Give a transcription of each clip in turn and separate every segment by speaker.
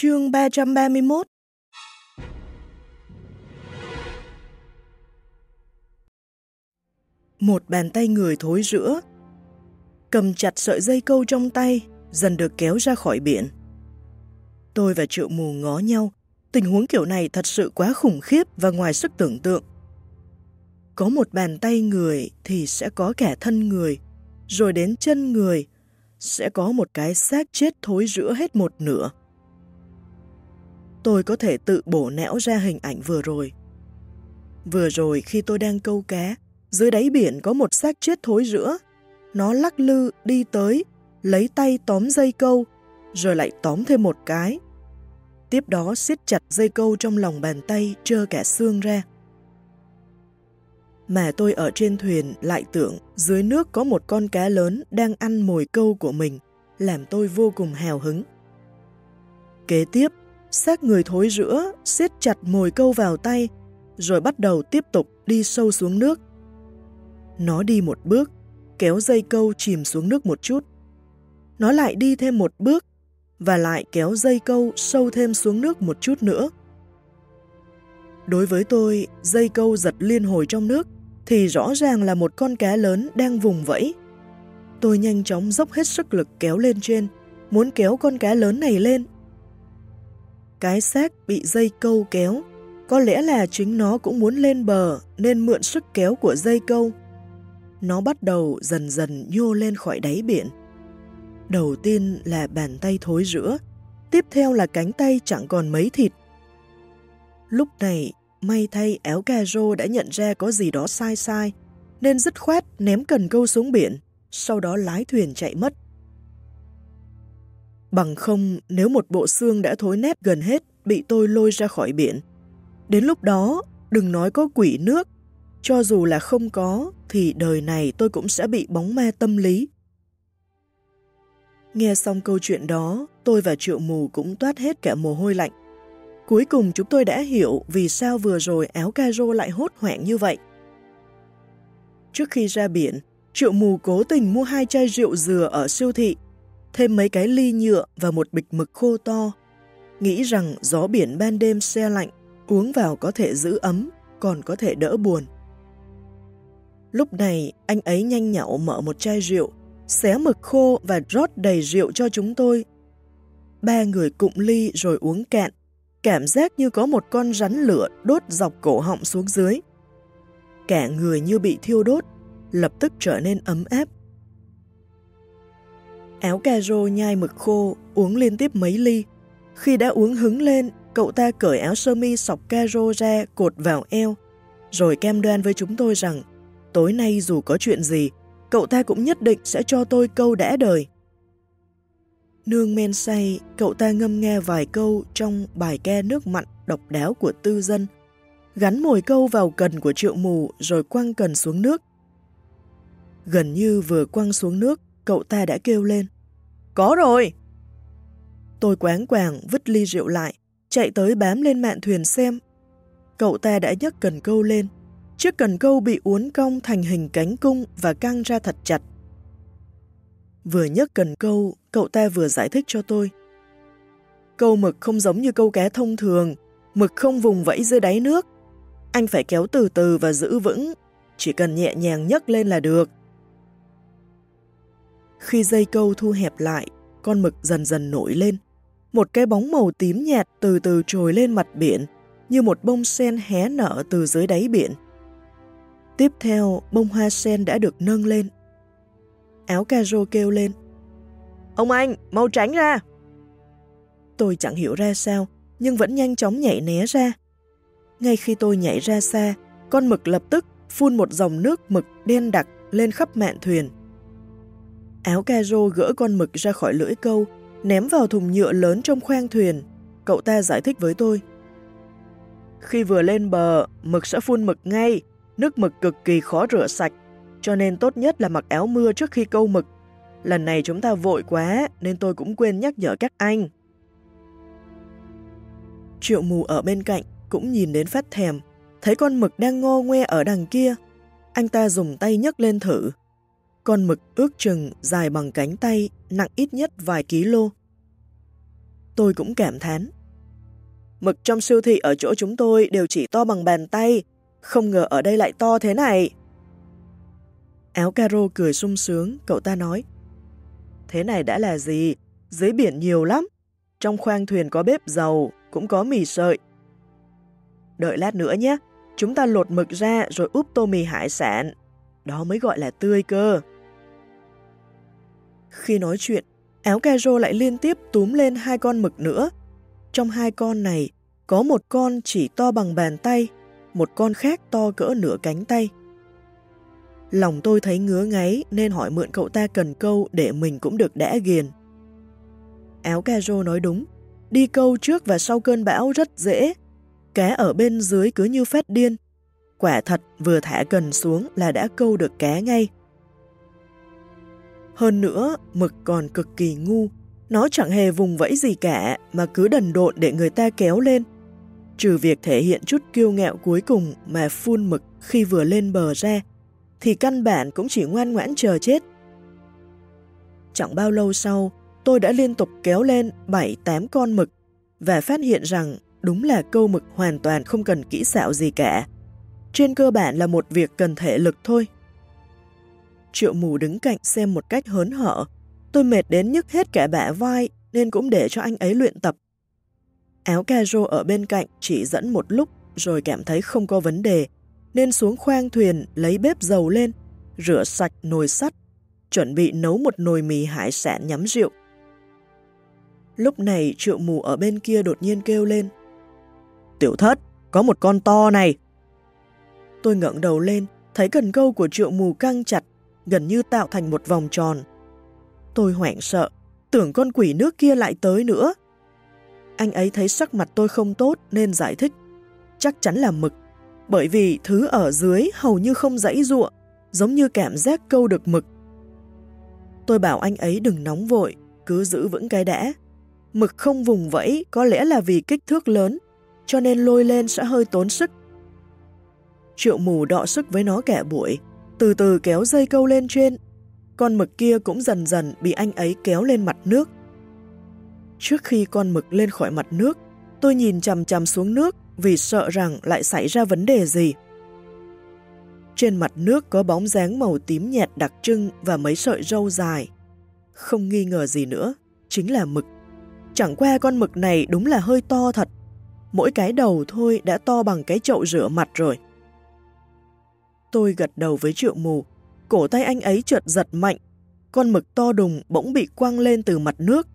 Speaker 1: Chương 331 Một bàn tay người thối rữa, cầm chặt sợi dây câu trong tay, dần được kéo ra khỏi biển. Tôi và triệu mù ngó nhau, tình huống kiểu này thật sự quá khủng khiếp và ngoài sức tưởng tượng. Có một bàn tay người thì sẽ có cả thân người, rồi đến chân người, sẽ có một cái xác chết thối rữa hết một nửa. Tôi có thể tự bổ não ra hình ảnh vừa rồi. Vừa rồi khi tôi đang câu cá, dưới đáy biển có một xác chết thối rữa. Nó lắc lư đi tới, lấy tay tóm dây câu, rồi lại tóm thêm một cái. Tiếp đó siết chặt dây câu trong lòng bàn tay trơ cả xương ra. Mà tôi ở trên thuyền lại tưởng dưới nước có một con cá lớn đang ăn mồi câu của mình, làm tôi vô cùng hào hứng. Kế tiếp, xác người thối rữa, siết chặt mồi câu vào tay, rồi bắt đầu tiếp tục đi sâu xuống nước. Nó đi một bước, kéo dây câu chìm xuống nước một chút. Nó lại đi thêm một bước, và lại kéo dây câu sâu thêm xuống nước một chút nữa. Đối với tôi, dây câu giật liên hồi trong nước thì rõ ràng là một con cá lớn đang vùng vẫy. Tôi nhanh chóng dốc hết sức lực kéo lên trên, muốn kéo con cá lớn này lên. Cái xác bị dây câu kéo, có lẽ là chính nó cũng muốn lên bờ nên mượn sức kéo của dây câu. Nó bắt đầu dần dần nhô lên khỏi đáy biển. Đầu tiên là bàn tay thối rữa, tiếp theo là cánh tay chẳng còn mấy thịt. Lúc này, may thay áo rô đã nhận ra có gì đó sai sai, nên dứt khoát ném cần câu xuống biển, sau đó lái thuyền chạy mất. Bằng không, nếu một bộ xương đã thối nét gần hết bị tôi lôi ra khỏi biển, đến lúc đó, đừng nói có quỷ nước, cho dù là không có, thì đời này tôi cũng sẽ bị bóng ma tâm lý, Nghe xong câu chuyện đó, tôi và triệu mù cũng toát hết cả mồ hôi lạnh. Cuối cùng chúng tôi đã hiểu vì sao vừa rồi áo caro lại hốt hoảng như vậy. Trước khi ra biển, triệu mù cố tình mua hai chai rượu dừa ở siêu thị, thêm mấy cái ly nhựa và một bịch mực khô to. Nghĩ rằng gió biển ban đêm xe lạnh, uống vào có thể giữ ấm, còn có thể đỡ buồn. Lúc này, anh ấy nhanh nhậu mở một chai rượu, xé mực khô và rót đầy rượu cho chúng tôi. Ba người cụm ly rồi uống cạn, cảm giác như có một con rắn lửa đốt dọc cổ họng xuống dưới. Cả người như bị thiêu đốt, lập tức trở nên ấm áp. Áo caro nhai mực khô, uống liên tiếp mấy ly. Khi đã uống hứng lên, cậu ta cởi áo sơ mi sọc caro ra cột vào eo, rồi cam đoan với chúng tôi rằng tối nay dù có chuyện gì, cậu ta cũng nhất định sẽ cho tôi câu đã đời. Nương men say, cậu ta ngâm nghe vài câu trong bài ca nước mặn độc đáo của tư dân, gắn mồi câu vào cần của triệu mù rồi quăng cần xuống nước. Gần như vừa quăng xuống nước, cậu ta đã kêu lên. Có rồi! Tôi quán quàng vứt ly rượu lại, chạy tới bám lên mạn thuyền xem. Cậu ta đã nhấc cần câu lên, Chiếc cần câu bị uốn cong thành hình cánh cung và căng ra thật chặt. Vừa nhấc cần câu, cậu ta vừa giải thích cho tôi. Câu mực không giống như câu cá thông thường, mực không vùng vẫy dưới đáy nước. Anh phải kéo từ từ và giữ vững, chỉ cần nhẹ nhàng nhấc lên là được. Khi dây câu thu hẹp lại, con mực dần dần nổi lên. Một cái bóng màu tím nhạt từ từ trồi lên mặt biển, như một bông sen hé nở từ dưới đáy biển. Tiếp theo, bông hoa sen đã được nâng lên. Áo caro kêu lên. Ông anh, mau tránh ra! Tôi chẳng hiểu ra sao, nhưng vẫn nhanh chóng nhảy né ra. Ngay khi tôi nhảy ra xa, con mực lập tức phun một dòng nước mực đen đặc lên khắp mạn thuyền. Áo caro gỡ con mực ra khỏi lưỡi câu, ném vào thùng nhựa lớn trong khoang thuyền. Cậu ta giải thích với tôi. Khi vừa lên bờ, mực sẽ phun mực ngay, Nước mực cực kỳ khó rửa sạch, cho nên tốt nhất là mặc áo mưa trước khi câu mực. Lần này chúng ta vội quá nên tôi cũng quên nhắc nhở các anh. Triệu mù ở bên cạnh cũng nhìn đến phát thèm, thấy con mực đang ngô ngoe ở đằng kia. Anh ta dùng tay nhấc lên thử. Con mực ước chừng dài bằng cánh tay, nặng ít nhất vài ký lô. Tôi cũng cảm thán. Mực trong siêu thị ở chỗ chúng tôi đều chỉ to bằng bàn tay, không ngờ ở đây lại to thế này. Áo caro cười sung sướng, cậu ta nói. Thế này đã là gì? Dưới biển nhiều lắm. Trong khoang thuyền có bếp dầu, cũng có mì sợi. Đợi lát nữa nhé, chúng ta lột mực ra rồi úp tô mì hải sản. Đó mới gọi là tươi cơ. Khi nói chuyện, áo kero lại liên tiếp túm lên hai con mực nữa. Trong hai con này, có một con chỉ to bằng bàn tay, một con khác to cỡ nửa cánh tay. Lòng tôi thấy ngứa ngáy nên hỏi mượn cậu ta cần câu để mình cũng được đã ghiền. Áo kero nói đúng, đi câu trước và sau cơn bão rất dễ. Cá ở bên dưới cứ như phát điên. Quả thật vừa thả cần xuống là đã câu được cá ngay. Hơn nữa, mực còn cực kỳ ngu. Nó chẳng hề vùng vẫy gì cả mà cứ đần độn để người ta kéo lên. Trừ việc thể hiện chút kiêu ngạo cuối cùng mà phun mực khi vừa lên bờ ra, thì căn bản cũng chỉ ngoan ngoãn chờ chết. Chẳng bao lâu sau, tôi đã liên tục kéo lên 7-8 con mực và phát hiện rằng đúng là câu mực hoàn toàn không cần kỹ xạo gì cả. Trên cơ bản là một việc cần thể lực thôi. Triệu mù đứng cạnh xem một cách hớn hở. Tôi mệt đến nhức hết cả bả vai nên cũng để cho anh ấy luyện tập. Áo caro ở bên cạnh chỉ dẫn một lúc rồi cảm thấy không có vấn đề nên xuống khoang thuyền lấy bếp dầu lên, rửa sạch nồi sắt, chuẩn bị nấu một nồi mì hải sản nhắm rượu. Lúc này triệu mù ở bên kia đột nhiên kêu lên. Tiểu thất, có một con to này. Tôi ngẩng đầu lên, thấy cần câu của triệu mù căng chặt, gần như tạo thành một vòng tròn. Tôi hoảng sợ, tưởng con quỷ nước kia lại tới nữa. Anh ấy thấy sắc mặt tôi không tốt nên giải thích. Chắc chắn là mực, bởi vì thứ ở dưới hầu như không dãy ruộng, giống như cảm giác câu được mực. Tôi bảo anh ấy đừng nóng vội, cứ giữ vững cái đã. Mực không vùng vẫy có lẽ là vì kích thước lớn, cho nên lôi lên sẽ hơi tốn sức. Triệu mù đọ sức với nó cả buổi, từ từ kéo dây câu lên trên. Con mực kia cũng dần dần bị anh ấy kéo lên mặt nước. Trước khi con mực lên khỏi mặt nước, tôi nhìn chằm chằm xuống nước vì sợ rằng lại xảy ra vấn đề gì. Trên mặt nước có bóng dáng màu tím nhạt đặc trưng và mấy sợi râu dài. Không nghi ngờ gì nữa, chính là mực. Chẳng qua con mực này đúng là hơi to thật. Mỗi cái đầu thôi đã to bằng cái chậu rửa mặt rồi. Tôi gật đầu với triệu mù, cổ tay anh ấy chợt giật mạnh. Con mực to đùng bỗng bị quăng lên từ mặt nước,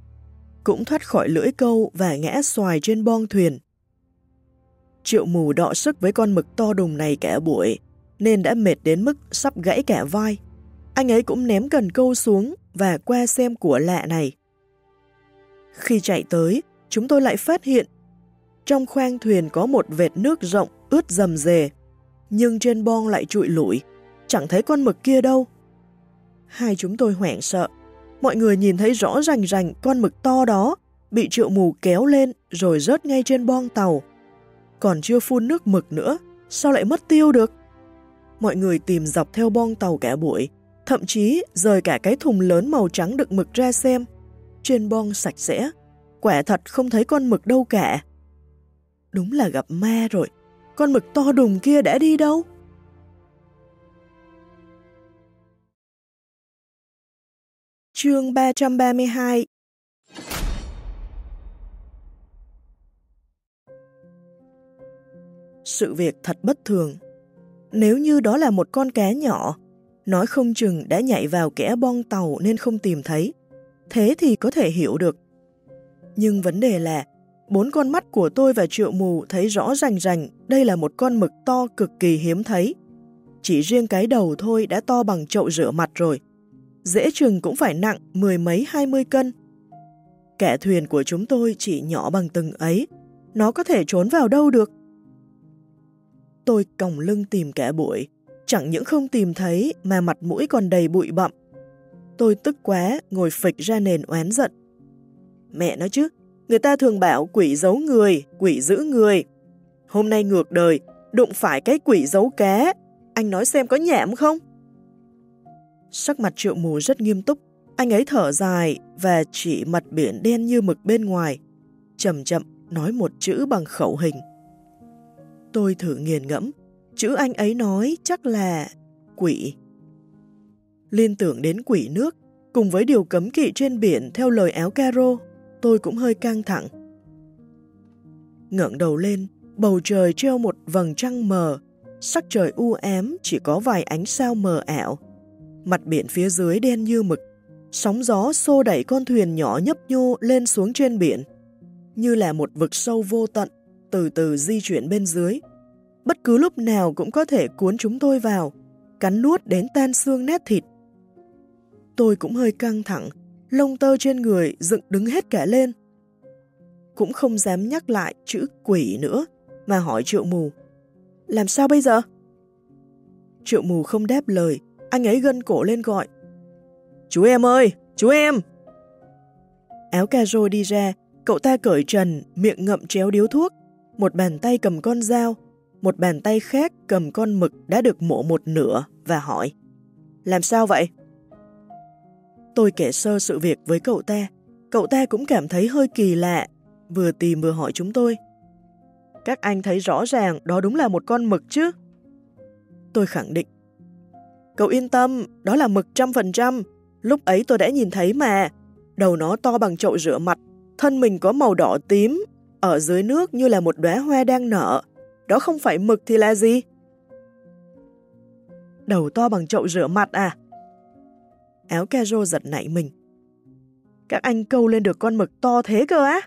Speaker 1: cũng thoát khỏi lưỡi câu và ngã xoài trên bong thuyền. Triệu mù đọ sức với con mực to đùng này cả buổi, nên đã mệt đến mức sắp gãy cả vai. Anh ấy cũng ném cần câu xuống và qua xem của lạ này. Khi chạy tới, chúng tôi lại phát hiện trong khoang thuyền có một vệt nước rộng ướt dầm dề, nhưng trên bon lại trụi lụi, chẳng thấy con mực kia đâu. Hai chúng tôi hoảng sợ, mọi người nhìn thấy rõ rành rành con mực to đó bị triệu mù kéo lên rồi rớt ngay trên bon tàu. Còn chưa phun nước mực nữa, sao lại mất tiêu được? Mọi người tìm dọc theo bon tàu cả buổi, thậm chí rời cả cái thùng lớn màu trắng đựng mực ra xem. Trên bon sạch sẽ, quả thật không thấy con mực đâu cả. Đúng là gặp ma rồi, con mực to đùng kia đã đi đâu? Chương 332 Sự việc thật bất thường. Nếu như đó là một con cá nhỏ, nói không chừng đã nhảy vào kẽ bong tàu nên không tìm thấy. Thế thì có thể hiểu được. Nhưng vấn đề là, bốn con mắt của tôi và triệu mù thấy rõ rành rành đây là một con mực to cực kỳ hiếm thấy. Chỉ riêng cái đầu thôi đã to bằng chậu rửa mặt rồi. Dễ chừng cũng phải nặng mười mấy hai mươi cân. Kẻ thuyền của chúng tôi chỉ nhỏ bằng từng ấy. Nó có thể trốn vào đâu được? Tôi còng lưng tìm kẻ bụi chẳng những không tìm thấy mà mặt mũi còn đầy bụi bặm. Tôi tức quá, ngồi phịch ra nền oán giận. Mẹ nói chứ, người ta thường bảo quỷ giấu người, quỷ giữ người. Hôm nay ngược đời, đụng phải cái quỷ giấu cá. Anh nói xem có nhảm không? Sắc mặt triệu mù rất nghiêm túc. Anh ấy thở dài và chỉ mặt biển đen như mực bên ngoài. chậm chậm nói một chữ bằng khẩu hình. Tôi thử nghiền ngẫm, chữ anh ấy nói chắc là quỷ. Liên tưởng đến quỷ nước, cùng với điều cấm kỵ trên biển theo lời áo caro, tôi cũng hơi căng thẳng. ngẩng đầu lên, bầu trời treo một vầng trăng mờ, sắc trời u ám chỉ có vài ánh sao mờ ảo. Mặt biển phía dưới đen như mực, sóng gió xô đẩy con thuyền nhỏ nhấp nhô lên xuống trên biển, như là một vực sâu vô tận, từ từ di chuyển bên dưới. Bất cứ lúc nào cũng có thể cuốn chúng tôi vào, cắn nuốt đến tan xương nét thịt. Tôi cũng hơi căng thẳng, lông tơ trên người dựng đứng hết cả lên. Cũng không dám nhắc lại chữ quỷ nữa, mà hỏi triệu mù. Làm sao bây giờ? Triệu mù không đáp lời, anh ấy gân cổ lên gọi. Chú em ơi, chú em! Áo cà rô đi ra, cậu ta cởi trần, miệng ngậm chéo điếu thuốc, một bàn tay cầm con dao, một bàn tay khác cầm con mực đã được mổ một nửa và hỏi. Làm sao vậy? Tôi kể sơ sự việc với cậu ta, cậu ta cũng cảm thấy hơi kỳ lạ, vừa tìm vừa hỏi chúng tôi. Các anh thấy rõ ràng đó đúng là một con mực chứ? Tôi khẳng định. Cậu yên tâm, đó là mực trăm phần trăm. Lúc ấy tôi đã nhìn thấy mà. Đầu nó to bằng chậu rửa mặt, thân mình có màu đỏ tím, ở dưới nước như là một đóa hoa đang nở. Đó không phải mực thì là gì? Đầu to bằng chậu rửa mặt à? Áo caro giật nảy mình. Các anh câu lên được con mực to thế cơ á?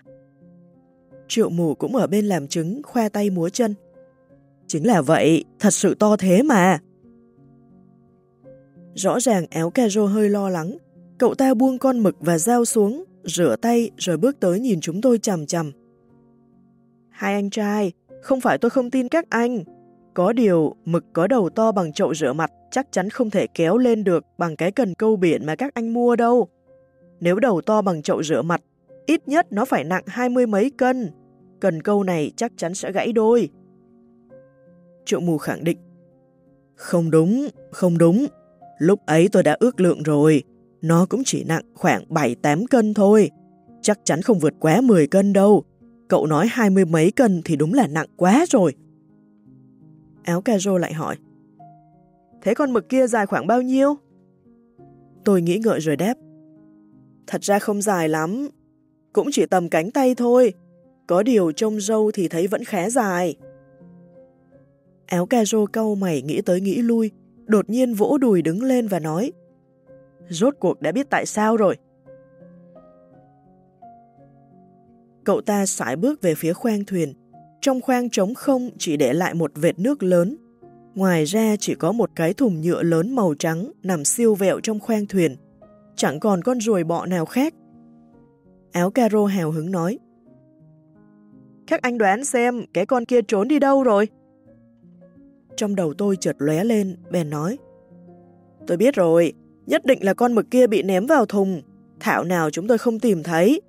Speaker 1: Triệu mù cũng ở bên làm chứng, khoe tay múa chân. Chính là vậy, thật sự to thế mà. Rõ ràng áo caro hơi lo lắng, cậu ta buông con mực và dao xuống, rửa tay rồi bước tới nhìn chúng tôi chằm chằm. Hai anh trai, không phải tôi không tin các anh. Có điều, mực có đầu to bằng chậu rửa mặt chắc chắn không thể kéo lên được bằng cái cần câu biển mà các anh mua đâu. Nếu đầu to bằng chậu rửa mặt, ít nhất nó phải nặng hai mươi mấy cân. Cần câu này chắc chắn sẽ gãy đôi. Triệu mù khẳng định. Không đúng, không đúng. Lúc ấy tôi đã ước lượng rồi. Nó cũng chỉ nặng khoảng 7-8 cân thôi. Chắc chắn không vượt quá 10 cân đâu. Cậu nói hai mươi mấy cân thì đúng là nặng quá rồi. Áo caro lại hỏi. Thế con mực kia dài khoảng bao nhiêu? Tôi nghĩ ngợi rồi đáp. Thật ra không dài lắm, cũng chỉ tầm cánh tay thôi. Có điều trông râu thì thấy vẫn khá dài. Áo cà rô câu mày nghĩ tới nghĩ lui, đột nhiên vỗ đùi đứng lên và nói Rốt cuộc đã biết tại sao rồi. Cậu ta sải bước về phía khoang thuyền. Trong khoang trống không chỉ để lại một vệt nước lớn. Ngoài ra chỉ có một cái thùng nhựa lớn màu trắng nằm siêu vẹo trong khoang thuyền. Chẳng còn con ruồi bọ nào khác. Áo caro hào hứng nói. Các anh đoán xem cái con kia trốn đi đâu rồi? Trong đầu tôi chợt lóe lên, bèn nói. Tôi biết rồi, nhất định là con mực kia bị ném vào thùng. Thảo nào chúng tôi không tìm thấy.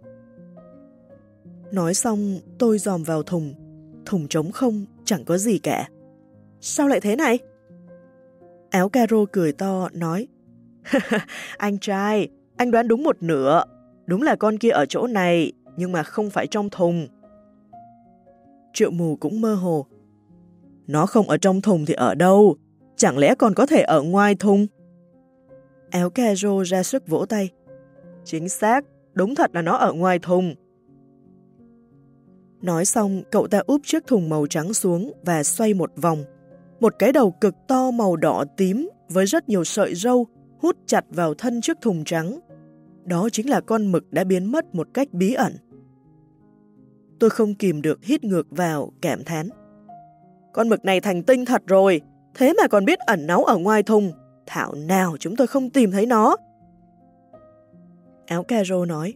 Speaker 1: Nói xong, tôi dòm vào thùng. Thùng trống không, chẳng có gì cả. Sao lại thế này? Áo caro cười to, nói. anh trai, anh đoán đúng một nửa. Đúng là con kia ở chỗ này, nhưng mà không phải trong thùng. Triệu mù cũng mơ hồ. Nó không ở trong thùng thì ở đâu? Chẳng lẽ còn có thể ở ngoài thùng? Áo caro ra sức vỗ tay. Chính xác, đúng thật là nó ở ngoài thùng. Nói xong, cậu ta úp chiếc thùng màu trắng xuống và xoay một vòng. Một cái đầu cực to màu đỏ tím với rất nhiều sợi râu hút chặt vào thân chiếc thùng trắng. Đó chính là con mực đã biến mất một cách bí ẩn. Tôi không kìm được hít ngược vào, cảm thán. Con mực này thành tinh thật rồi, thế mà còn biết ẩn náu ở ngoài thùng. Thảo nào chúng tôi không tìm thấy nó. Áo caro nói.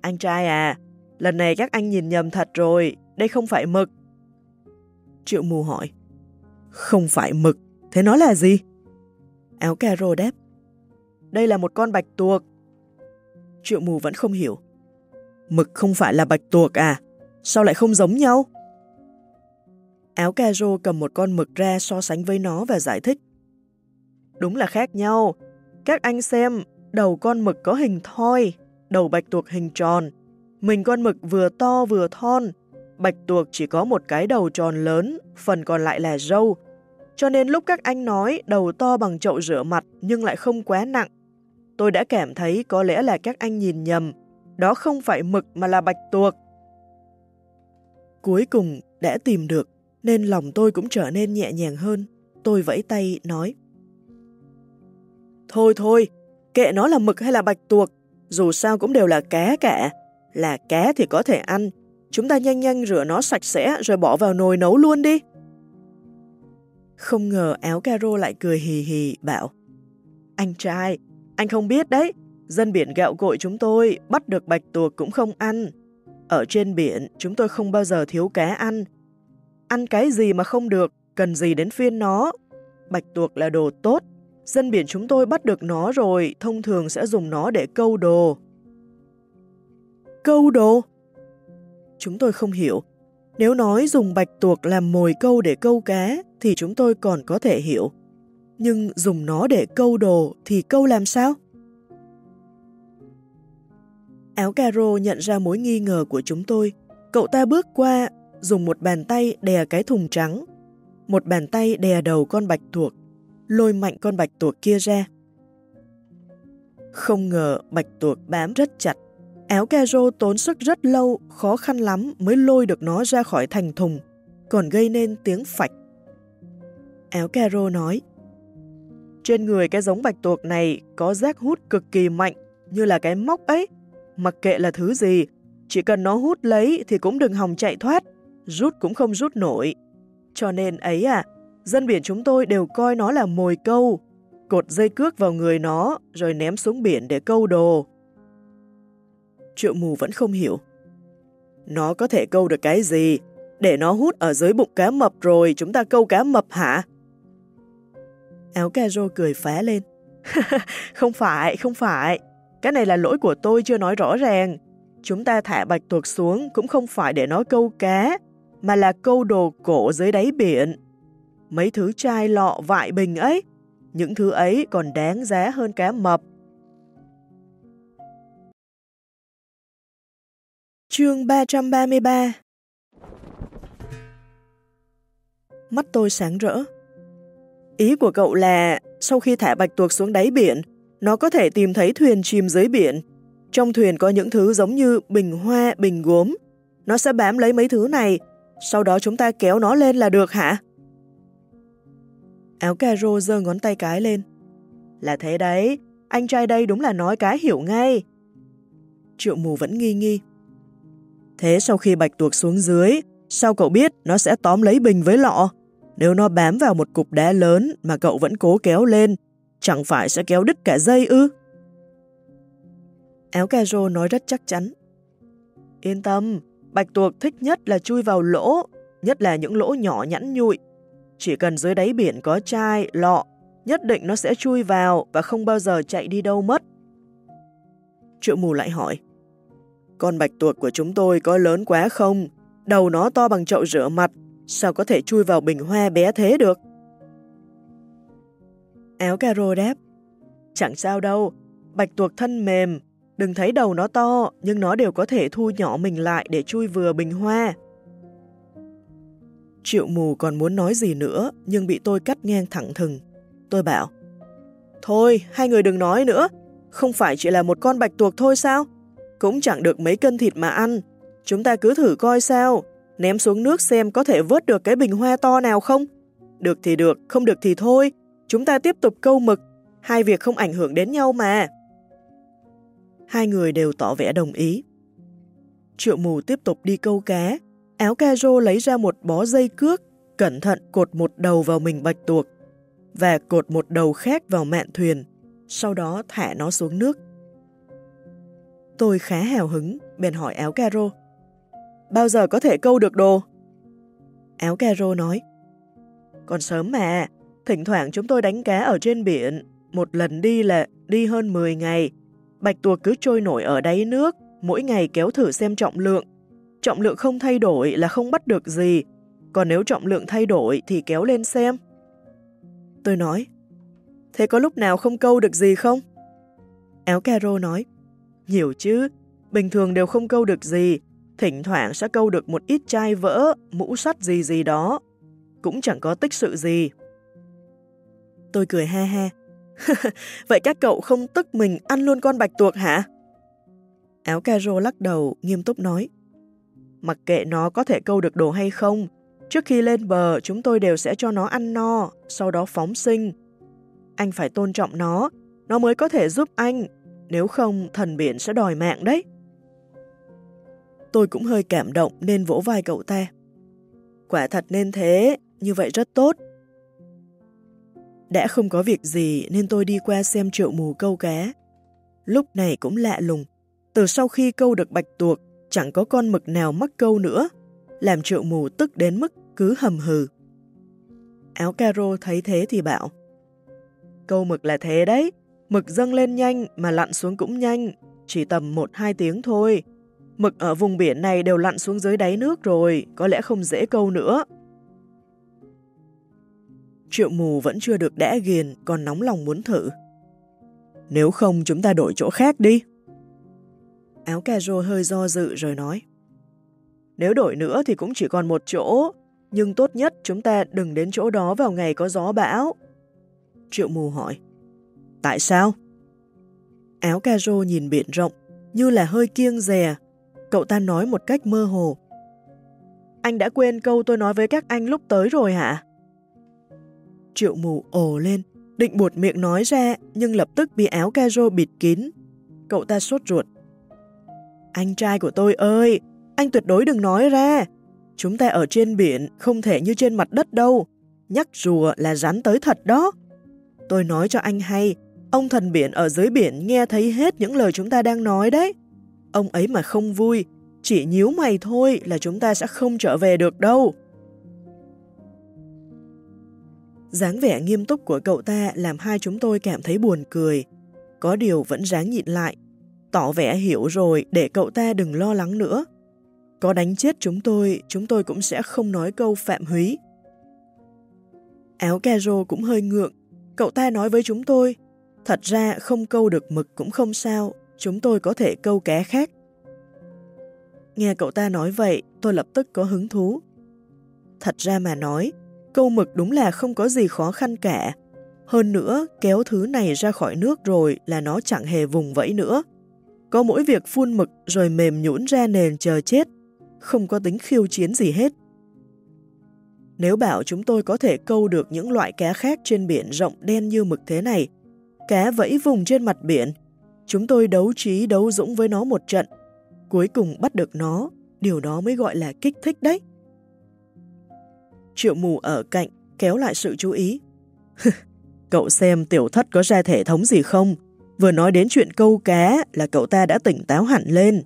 Speaker 1: Anh trai à, lần này các anh nhìn nhầm thật rồi, đây không phải mực. Triệu mù hỏi. Không phải mực, thế nó là gì? Áo caro đáp. Đây là một con bạch tuộc. Triệu mù vẫn không hiểu. Mực không phải là bạch tuộc à? Sao lại không giống nhau? Áo caro cầm một con mực ra so sánh với nó và giải thích. Đúng là khác nhau. Các anh xem, đầu con mực có hình thoi, đầu bạch tuộc hình tròn. Mình con mực vừa to vừa thon, bạch tuộc chỉ có một cái đầu tròn lớn, phần còn lại là râu. Cho nên lúc các anh nói đầu to bằng chậu rửa mặt nhưng lại không quá nặng, tôi đã cảm thấy có lẽ là các anh nhìn nhầm, đó không phải mực mà là bạch tuộc. Cuối cùng đã tìm được, nên lòng tôi cũng trở nên nhẹ nhàng hơn. Tôi vẫy tay nói. Thôi thôi, kệ nó là mực hay là bạch tuộc, dù sao cũng đều là cá cả. Là cá thì có thể ăn, chúng ta nhanh nhanh rửa nó sạch sẽ rồi bỏ vào nồi nấu luôn đi. Không ngờ áo caro lại cười hì hì, bảo Anh trai, anh không biết đấy, dân biển gạo cội chúng tôi bắt được bạch tuộc cũng không ăn. Ở trên biển, chúng tôi không bao giờ thiếu cá ăn. Ăn cái gì mà không được, cần gì đến phiên nó. Bạch tuộc là đồ tốt, dân biển chúng tôi bắt được nó rồi, thông thường sẽ dùng nó để câu đồ. Câu đồ? Chúng tôi không hiểu. Nếu nói dùng bạch tuộc làm mồi câu để câu cá, thì chúng tôi còn có thể hiểu. Nhưng dùng nó để câu đồ thì câu làm sao? Áo caro nhận ra mối nghi ngờ của chúng tôi. Cậu ta bước qua, dùng một bàn tay đè cái thùng trắng, một bàn tay đè đầu con bạch tuộc, lôi mạnh con bạch tuộc kia ra. Không ngờ bạch tuộc bám rất chặt. Áo caro tốn sức rất lâu, khó khăn lắm mới lôi được nó ra khỏi thành thùng, còn gây nên tiếng phạch. Áo caro nói, Trên người cái giống bạch tuộc này có rác hút cực kỳ mạnh, như là cái móc ấy. Mặc kệ là thứ gì, chỉ cần nó hút lấy thì cũng đừng hòng chạy thoát, rút cũng không rút nổi. Cho nên ấy à, dân biển chúng tôi đều coi nó là mồi câu, cột dây cước vào người nó rồi ném xuống biển để câu đồ. Triệu mù vẫn không hiểu. Nó có thể câu được cái gì? Để nó hút ở dưới bụng cá mập rồi chúng ta câu cá mập hả? Áo cà rô cười phá lên. không phải, không phải. Cái này là lỗi của tôi chưa nói rõ ràng. Chúng ta thả bạch tuộc xuống cũng không phải để nó câu cá, mà là câu đồ cổ dưới đáy biển. Mấy thứ chai lọ vại bình ấy, những thứ ấy còn đáng giá hơn cá mập. Chương 333 Mắt tôi sáng rỡ. Ý của cậu là sau khi thả bạch tuộc xuống đáy biển, nó có thể tìm thấy thuyền chìm dưới biển. Trong thuyền có những thứ giống như bình hoa, bình gốm. Nó sẽ bám lấy mấy thứ này, sau đó chúng ta kéo nó lên là được hả? Áo caro giơ ngón tay cái lên. Là thế đấy, anh trai đây đúng là nói cái hiểu ngay. Triệu mù vẫn nghi nghi. Thế sau khi bạch tuộc xuống dưới, sao cậu biết nó sẽ tóm lấy bình với lọ? Nếu nó bám vào một cục đá lớn mà cậu vẫn cố kéo lên, chẳng phải sẽ kéo đứt cả dây ư? Áo caro nói rất chắc chắn. Yên tâm, bạch tuộc thích nhất là chui vào lỗ, nhất là những lỗ nhỏ nhẵn nhụi. Chỉ cần dưới đáy biển có chai, lọ, nhất định nó sẽ chui vào và không bao giờ chạy đi đâu mất. Triệu mù lại hỏi, con bạch tuộc của chúng tôi có lớn quá không? Đầu nó to bằng chậu rửa mặt, sao có thể chui vào bình hoa bé thế được? Áo caro đáp, chẳng sao đâu, bạch tuộc thân mềm, đừng thấy đầu nó to, nhưng nó đều có thể thu nhỏ mình lại để chui vừa bình hoa. Triệu mù còn muốn nói gì nữa, nhưng bị tôi cắt ngang thẳng thừng. Tôi bảo, Thôi, hai người đừng nói nữa, không phải chỉ là một con bạch tuộc thôi sao? Cũng chẳng được mấy cân thịt mà ăn. Chúng ta cứ thử coi sao, ném xuống nước xem có thể vớt được cái bình hoa to nào không? Được thì được, không được thì thôi, chúng ta tiếp tục câu mực, hai việc không ảnh hưởng đến nhau mà. Hai người đều tỏ vẻ đồng ý. Triệu mù tiếp tục đi câu cá, áo caro lấy ra một bó dây cước, cẩn thận cột một đầu vào mình bạch tuộc và cột một đầu khác vào mạn thuyền, sau đó thả nó xuống nước. Tôi khá hào hứng, bèn hỏi áo caro. Bao giờ có thể câu được đồ? Áo caro nói. Còn sớm mà, thỉnh thoảng chúng tôi đánh cá ở trên biển, một lần đi là đi hơn 10 ngày. Bạch tuộc cứ trôi nổi ở đáy nước, mỗi ngày kéo thử xem trọng lượng. Trọng lượng không thay đổi là không bắt được gì, còn nếu trọng lượng thay đổi thì kéo lên xem. Tôi nói, thế có lúc nào không câu được gì không? Áo caro nói, nhiều chứ, bình thường đều không câu được gì, thỉnh thoảng sẽ câu được một ít chai vỡ, mũ sắt gì gì đó. Cũng chẳng có tích sự gì. Tôi cười ha ha. Vậy các cậu không tức mình ăn luôn con bạch tuộc hả? Áo caro lắc đầu, nghiêm túc nói. Mặc kệ nó có thể câu được đồ hay không, trước khi lên bờ chúng tôi đều sẽ cho nó ăn no, sau đó phóng sinh. Anh phải tôn trọng nó, nó mới có thể giúp anh, nếu không thần biển sẽ đòi mạng đấy. Tôi cũng hơi cảm động nên vỗ vai cậu ta. Quả thật nên thế, như vậy rất tốt. Đã không có việc gì nên tôi đi qua xem triệu mù câu cá. Lúc này cũng lạ lùng, từ sau khi câu được bạch tuộc, chẳng có con mực nào mắc câu nữa, làm triệu mù tức đến mức cứ hầm hừ. Áo caro thấy thế thì bảo, câu mực là thế đấy, mực dâng lên nhanh mà lặn xuống cũng nhanh, chỉ tầm 1-2 tiếng thôi. Mực ở vùng biển này đều lặn xuống dưới đáy nước rồi, có lẽ không dễ câu nữa. Triệu mù vẫn chưa được đẽ ghiền, còn nóng lòng muốn thử. Nếu không chúng ta đổi chỗ khác đi. Áo cà rô hơi do dự rồi nói. Nếu đổi nữa thì cũng chỉ còn một chỗ, nhưng tốt nhất chúng ta đừng đến chỗ đó vào ngày có gió bão. Triệu mù hỏi. Tại sao? Áo Caro nhìn biển rộng, như là hơi kiêng dè. Cậu ta nói một cách mơ hồ. Anh đã quên câu tôi nói với các anh lúc tới rồi hả? Triệu mù ồ lên, định buột miệng nói ra nhưng lập tức bị áo caro bịt kín. Cậu ta sốt ruột. Anh trai của tôi ơi, anh tuyệt đối đừng nói ra. Chúng ta ở trên biển không thể như trên mặt đất đâu. Nhắc rùa là rắn tới thật đó. Tôi nói cho anh hay, ông thần biển ở dưới biển nghe thấy hết những lời chúng ta đang nói đấy. Ông ấy mà không vui, chỉ nhíu mày thôi là chúng ta sẽ không trở về được đâu dáng vẻ nghiêm túc của cậu ta làm hai chúng tôi cảm thấy buồn cười. Có điều vẫn ráng nhịn lại, tỏ vẻ hiểu rồi để cậu ta đừng lo lắng nữa. Có đánh chết chúng tôi, chúng tôi cũng sẽ không nói câu phạm húy. Áo caro cũng hơi ngượng, cậu ta nói với chúng tôi, thật ra không câu được mực cũng không sao, chúng tôi có thể câu cá khác. Nghe cậu ta nói vậy, tôi lập tức có hứng thú. Thật ra mà nói, Câu mực đúng là không có gì khó khăn cả. Hơn nữa, kéo thứ này ra khỏi nước rồi là nó chẳng hề vùng vẫy nữa. Có mỗi việc phun mực rồi mềm nhũn ra nền chờ chết, không có tính khiêu chiến gì hết. Nếu bảo chúng tôi có thể câu được những loại cá khác trên biển rộng đen như mực thế này, cá vẫy vùng trên mặt biển, chúng tôi đấu trí đấu dũng với nó một trận, cuối cùng bắt được nó, điều đó mới gọi là kích thích đấy. Triệu mù ở cạnh, kéo lại sự chú ý. cậu xem tiểu thất có ra thể thống gì không? Vừa nói đến chuyện câu cá là cậu ta đã tỉnh táo hẳn lên.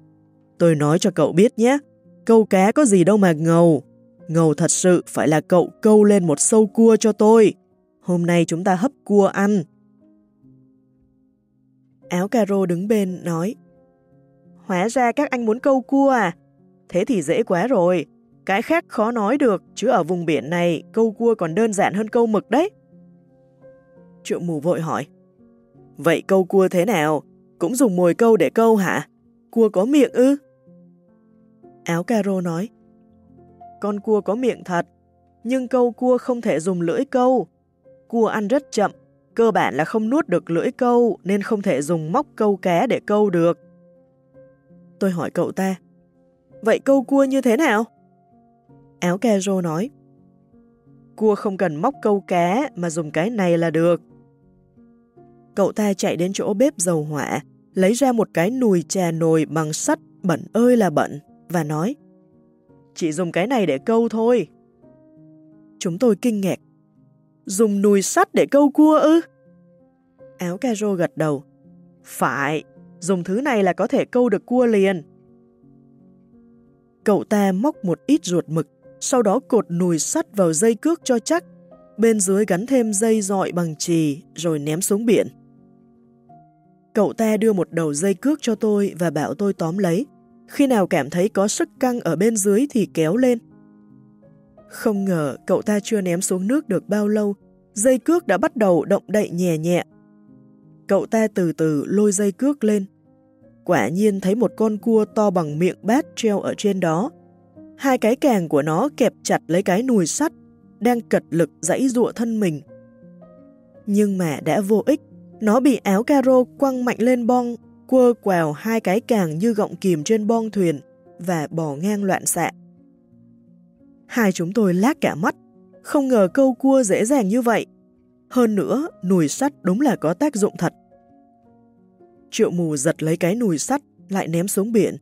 Speaker 1: Tôi nói cho cậu biết nhé, câu cá có gì đâu mà ngầu. Ngầu thật sự phải là cậu câu lên một sâu cua cho tôi. Hôm nay chúng ta hấp cua ăn. Áo caro đứng bên nói Hóa ra các anh muốn câu cua à? Thế thì dễ quá rồi. Cái khác khó nói được, chứ ở vùng biển này câu cua còn đơn giản hơn câu mực đấy. Triệu mù vội hỏi. Vậy câu cua thế nào? Cũng dùng mồi câu để câu hả? Cua có miệng ư? Áo caro nói. Con cua có miệng thật, nhưng câu cua không thể dùng lưỡi câu. Cua ăn rất chậm, cơ bản là không nuốt được lưỡi câu nên không thể dùng móc câu cá để câu được. Tôi hỏi cậu ta, vậy câu cua như thế nào? Áo caro nói, cua không cần móc câu cá mà dùng cái này là được. Cậu ta chạy đến chỗ bếp dầu hỏa, lấy ra một cái nùi trà nồi bằng sắt bẩn ơi là bẩn và nói Chỉ dùng cái này để câu thôi. Chúng tôi kinh ngạc. Dùng nùi sắt để câu cua ư? Áo caro gật đầu. Phải, dùng thứ này là có thể câu được cua liền. Cậu ta móc một ít ruột mực, sau đó cột nùi sắt vào dây cước cho chắc, bên dưới gắn thêm dây dọi bằng trì rồi ném xuống biển. Cậu ta đưa một đầu dây cước cho tôi và bảo tôi tóm lấy, khi nào cảm thấy có sức căng ở bên dưới thì kéo lên. Không ngờ cậu ta chưa ném xuống nước được bao lâu, dây cước đã bắt đầu động đậy nhẹ nhẹ. Cậu ta từ từ lôi dây cước lên. quả nhiên thấy một con cua to bằng miệng bát treo ở trên đó. Hai cái càng của nó kẹp chặt lấy cái nùi sắt, đang cật lực dãy dụa thân mình. Nhưng mà đã vô ích, nó bị áo caro quăng mạnh lên bong, quơ quào hai cái càng như gọng kìm trên bong thuyền và bò ngang loạn xạ. Hai chúng tôi lát cả mắt, không ngờ câu cua dễ dàng như vậy. Hơn nữa, nùi sắt đúng là có tác dụng thật. Triệu mù giật lấy cái nùi sắt, lại ném xuống biển.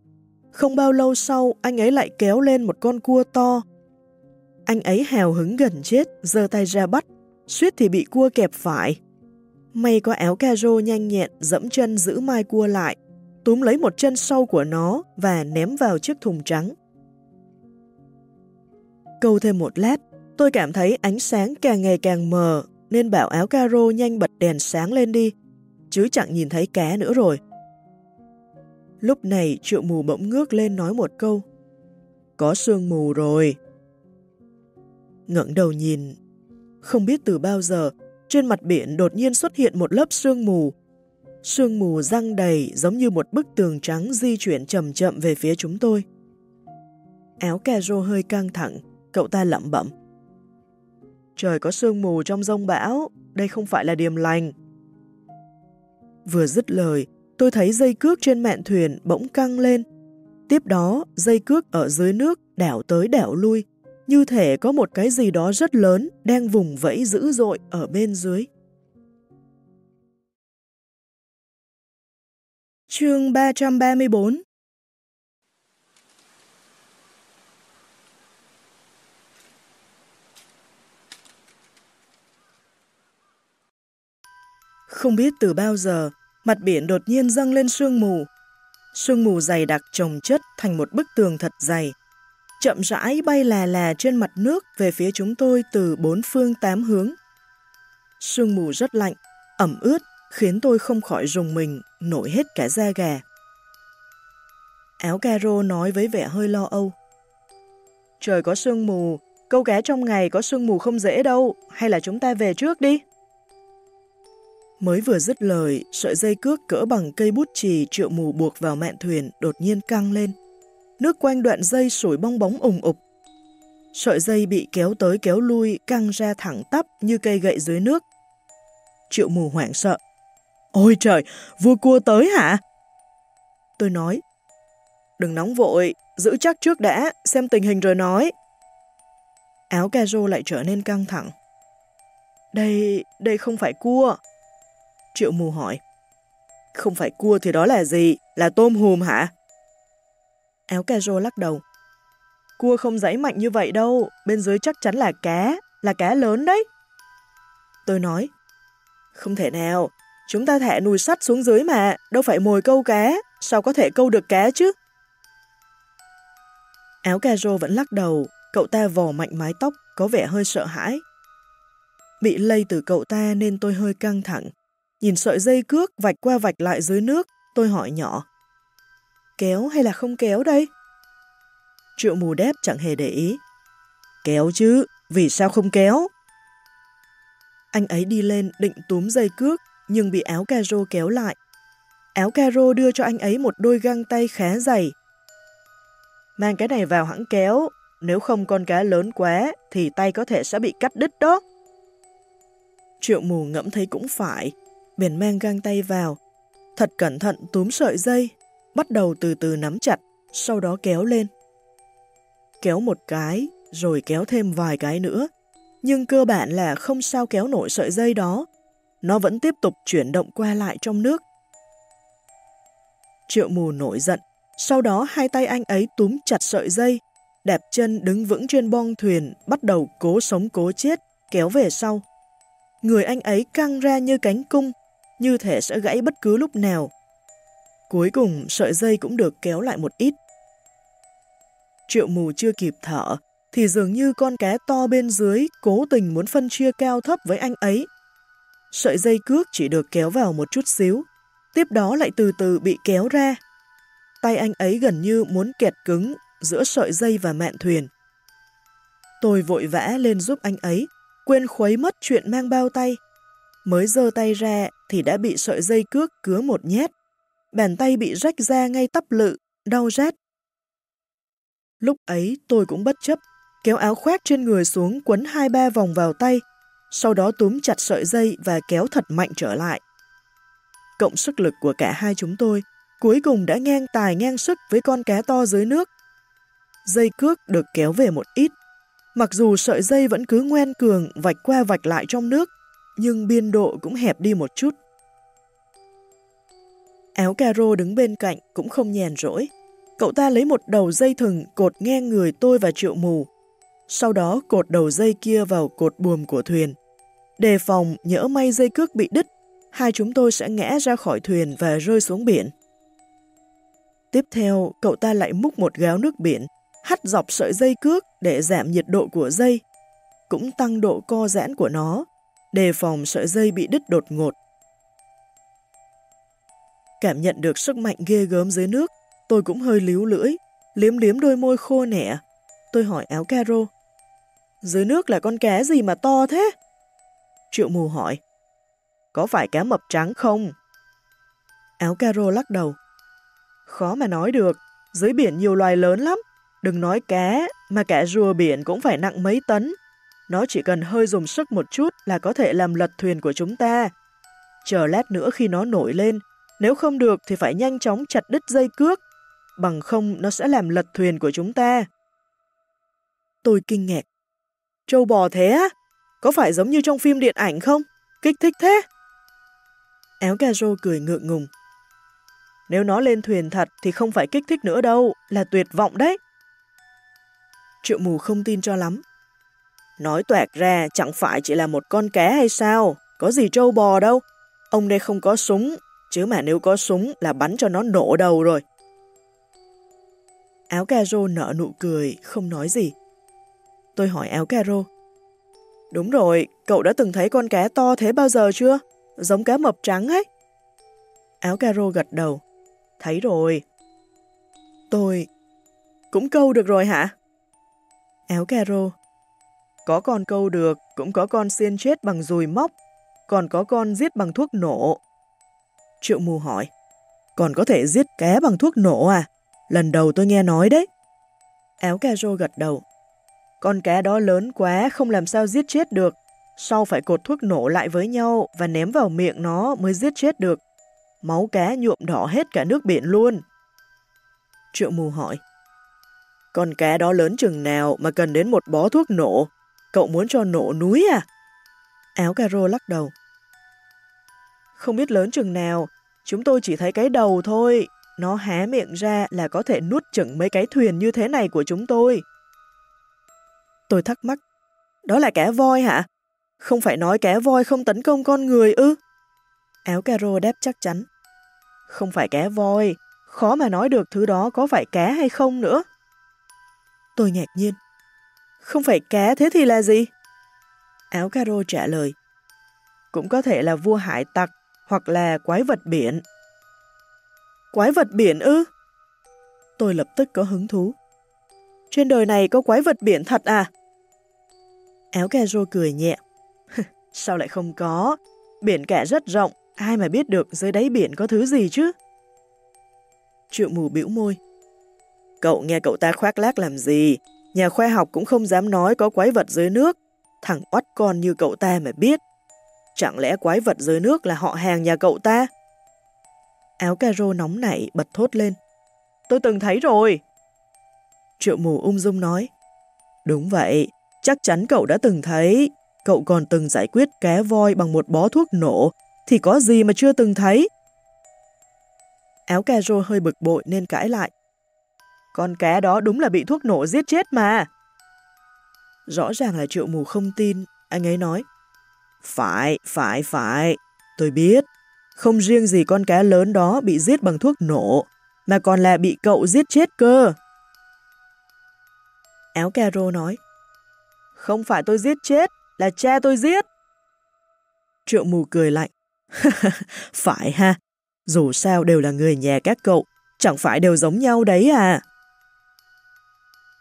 Speaker 1: Không bao lâu sau, anh ấy lại kéo lên một con cua to. Anh ấy hào hứng gần chết, giơ tay ra bắt, suýt thì bị cua kẹp phải. May có áo caro nhanh nhẹn dẫm chân giữ mai cua lại, túm lấy một chân sâu của nó và ném vào chiếc thùng trắng. Câu thêm một lát, tôi cảm thấy ánh sáng càng ngày càng mờ nên bảo áo caro nhanh bật đèn sáng lên đi, chứ chẳng nhìn thấy cá nữa rồi. Lúc này triệu mù bỗng ngước lên nói một câu. Có sương mù rồi. ngẩng đầu nhìn, không biết từ bao giờ, trên mặt biển đột nhiên xuất hiện một lớp sương mù. Sương mù răng đầy giống như một bức tường trắng di chuyển chậm chậm về phía chúng tôi. Áo cà rô hơi căng thẳng, cậu ta lẩm bẩm. Trời có sương mù trong rông bão, đây không phải là điềm lành. Vừa dứt lời, tôi thấy dây cước trên mạn thuyền bỗng căng lên. Tiếp đó, dây cước ở dưới nước đảo tới đảo lui, như thể có một cái gì đó rất lớn đang vùng vẫy dữ dội ở bên dưới. Chương 334 Không biết từ bao giờ, mặt biển đột nhiên dâng lên sương mù. Sương mù dày đặc trồng chất thành một bức tường thật dày, chậm rãi bay là là trên mặt nước về phía chúng tôi từ bốn phương tám hướng. Sương mù rất lạnh, ẩm ướt, khiến tôi không khỏi rùng mình, nổi hết cả da gà. Áo caro nói với vẻ hơi lo âu. Trời có sương mù, câu cá trong ngày có sương mù không dễ đâu, hay là chúng ta về trước đi? Mới vừa dứt lời, sợi dây cước cỡ bằng cây bút chì triệu mù buộc vào mạn thuyền đột nhiên căng lên. Nước quanh đoạn dây sủi bong bóng ủng ục. Sợi dây bị kéo tới kéo lui, căng ra thẳng tắp như cây gậy dưới nước. Triệu mù hoảng sợ. Ôi trời, vua cua tới hả? Tôi nói. Đừng nóng vội, giữ chắc trước đã, xem tình hình rồi nói. Áo caro lại trở nên căng thẳng. Đây, đây không phải cua. Triệu mù hỏi. Không phải cua thì đó là gì? Là tôm hùm hả? Áo cà rô lắc đầu. Cua không dãy mạnh như vậy đâu, bên dưới chắc chắn là cá, là cá lớn đấy. Tôi nói, không thể nào, chúng ta thả nùi sắt xuống dưới mà, đâu phải mồi câu cá, sao có thể câu được cá chứ? Áo cà rô vẫn lắc đầu, cậu ta vò mạnh mái tóc, có vẻ hơi sợ hãi. Bị lây từ cậu ta nên tôi hơi căng thẳng. Nhìn sợi dây cước vạch qua vạch lại dưới nước, tôi hỏi nhỏ. Kéo hay là không kéo đây? Triệu mù đép chẳng hề để ý. Kéo chứ, vì sao không kéo? Anh ấy đi lên định túm dây cước, nhưng bị áo caro kéo lại. Áo caro đưa cho anh ấy một đôi găng tay khá dày. Mang cái này vào hãng kéo, nếu không con cá lớn quá thì tay có thể sẽ bị cắt đứt đó. Triệu mù ngẫm thấy cũng phải, bèn mang găng tay vào, thật cẩn thận túm sợi dây, bắt đầu từ từ nắm chặt, sau đó kéo lên. Kéo một cái, rồi kéo thêm vài cái nữa, nhưng cơ bản là không sao kéo nổi sợi dây đó, nó vẫn tiếp tục chuyển động qua lại trong nước. Triệu mù nổi giận, sau đó hai tay anh ấy túm chặt sợi dây, đạp chân đứng vững trên bong thuyền, bắt đầu cố sống cố chết, kéo về sau. Người anh ấy căng ra như cánh cung, như thể sẽ gãy bất cứ lúc nào. Cuối cùng sợi dây cũng được kéo lại một ít. Triệu mù chưa kịp thở, thì dường như con cá to bên dưới cố tình muốn phân chia cao thấp với anh ấy. Sợi dây cước chỉ được kéo vào một chút xíu, tiếp đó lại từ từ bị kéo ra. Tay anh ấy gần như muốn kẹt cứng giữa sợi dây và mạn thuyền. Tôi vội vã lên giúp anh ấy, quên khuấy mất chuyện mang bao tay. Mới giơ tay ra thì đã bị sợi dây cước cứa một nhét. bàn tay bị rách ra ngay tắp lự, đau rát. Lúc ấy tôi cũng bất chấp, kéo áo khoác trên người xuống quấn hai ba vòng vào tay, sau đó túm chặt sợi dây và kéo thật mạnh trở lại. Cộng sức lực của cả hai chúng tôi, cuối cùng đã ngang tài ngang sức với con cá to dưới nước. Dây cước được kéo về một ít, mặc dù sợi dây vẫn cứ ngoan cường vạch qua vạch lại trong nước, nhưng biên độ cũng hẹp đi một chút. Áo caro đứng bên cạnh cũng không nhàn rỗi. Cậu ta lấy một đầu dây thừng cột ngang người tôi và triệu mù, sau đó cột đầu dây kia vào cột buồm của thuyền. Đề phòng nhỡ may dây cước bị đứt, hai chúng tôi sẽ ngã ra khỏi thuyền và rơi xuống biển. Tiếp theo, cậu ta lại múc một gáo nước biển, hắt dọc sợi dây cước để giảm nhiệt độ của dây, cũng tăng độ co giãn của nó, đề phòng sợi dây bị đứt đột ngột. Cảm nhận được sức mạnh ghê gớm dưới nước, tôi cũng hơi líu lưỡi, liếm liếm đôi môi khô nẻ. Tôi hỏi áo caro, dưới nước là con cá gì mà to thế? Triệu mù hỏi, có phải cá mập trắng không? Áo caro lắc đầu, khó mà nói được, dưới biển nhiều loài lớn lắm, đừng nói cá, mà cả rùa biển cũng phải nặng mấy tấn. Nó chỉ cần hơi dùng sức một chút là có thể làm lật thuyền của chúng ta. Chờ lát nữa khi nó nổi lên, nếu không được thì phải nhanh chóng chặt đứt dây cước, bằng không nó sẽ làm lật thuyền của chúng ta. Tôi kinh ngạc. Châu bò thế á? Có phải giống như trong phim điện ảnh không? Kích thích thế? Áo cà rô cười ngượng ngùng. Nếu nó lên thuyền thật thì không phải kích thích nữa đâu, là tuyệt vọng đấy. Triệu mù không tin cho lắm. Nói toạc ra chẳng phải chỉ là một con cá hay sao, có gì trâu bò đâu. Ông đây không có súng, chứ mà nếu có súng là bắn cho nó nổ đầu rồi. Áo caro nở nụ cười, không nói gì. Tôi hỏi áo caro. Đúng rồi, cậu đã từng thấy con cá to thế bao giờ chưa? Giống cá mập trắng ấy. Áo caro gật đầu. Thấy rồi. Tôi... Cũng câu được rồi hả? Áo caro. Có con câu được, cũng có con xiên chết bằng dùi móc, còn có con giết bằng thuốc nổ. Triệu mù hỏi, còn có thể giết cá bằng thuốc nổ à? Lần đầu tôi nghe nói đấy. Áo caro gật đầu. Con cá đó lớn quá, không làm sao giết chết được. Sau phải cột thuốc nổ lại với nhau và ném vào miệng nó mới giết chết được. Máu cá nhuộm đỏ hết cả nước biển luôn. Triệu mù hỏi. Con cá đó lớn chừng nào mà cần đến một bó thuốc nổ? Cậu muốn cho nổ núi à? Áo caro lắc đầu. Không biết lớn chừng nào, chúng tôi chỉ thấy cái đầu thôi. Nó há miệng ra là có thể nuốt chừng mấy cái thuyền như thế này của chúng tôi. Tôi thắc mắc, đó là cá voi hả? Không phải nói cá voi không tấn công con người ư? Áo caro đáp chắc chắn. Không phải cá voi, khó mà nói được thứ đó có phải cá hay không nữa. Tôi ngạc nhiên. Không phải cá thế thì là gì? Áo caro trả lời. Cũng có thể là vua hải tặc hoặc là quái vật biển. Quái vật biển ư? Tôi lập tức có hứng thú. Trên đời này có quái vật biển thật à? Áo caro cười nhẹ. Sao lại không có? Biển cả rất rộng, ai mà biết được dưới đáy biển có thứ gì chứ? Triệu mù bĩu môi. Cậu nghe cậu ta khoác lác làm gì? Nhà khoa học cũng không dám nói có quái vật dưới nước. Thằng oắt con như cậu ta mà biết. Chẳng lẽ quái vật dưới nước là họ hàng nhà cậu ta? Áo caro nóng nảy bật thốt lên. Tôi từng thấy rồi. Triệu mù ung dung nói. Đúng vậy, chắc chắn cậu đã từng thấy. Cậu còn từng giải quyết cá voi bằng một bó thuốc nổ, thì có gì mà chưa từng thấy? Áo caro hơi bực bội nên cãi lại. Con cá đó đúng là bị thuốc nổ giết chết mà. Rõ ràng là triệu mù không tin, anh ấy nói. Phải, phải, phải, tôi biết. Không riêng gì con cá lớn đó bị giết bằng thuốc nổ, mà còn là bị cậu giết chết cơ. Áo caro nói. Không phải tôi giết chết, là cha tôi giết. Triệu mù cười lạnh. phải ha, dù sao đều là người nhà các cậu, chẳng phải đều giống nhau đấy à.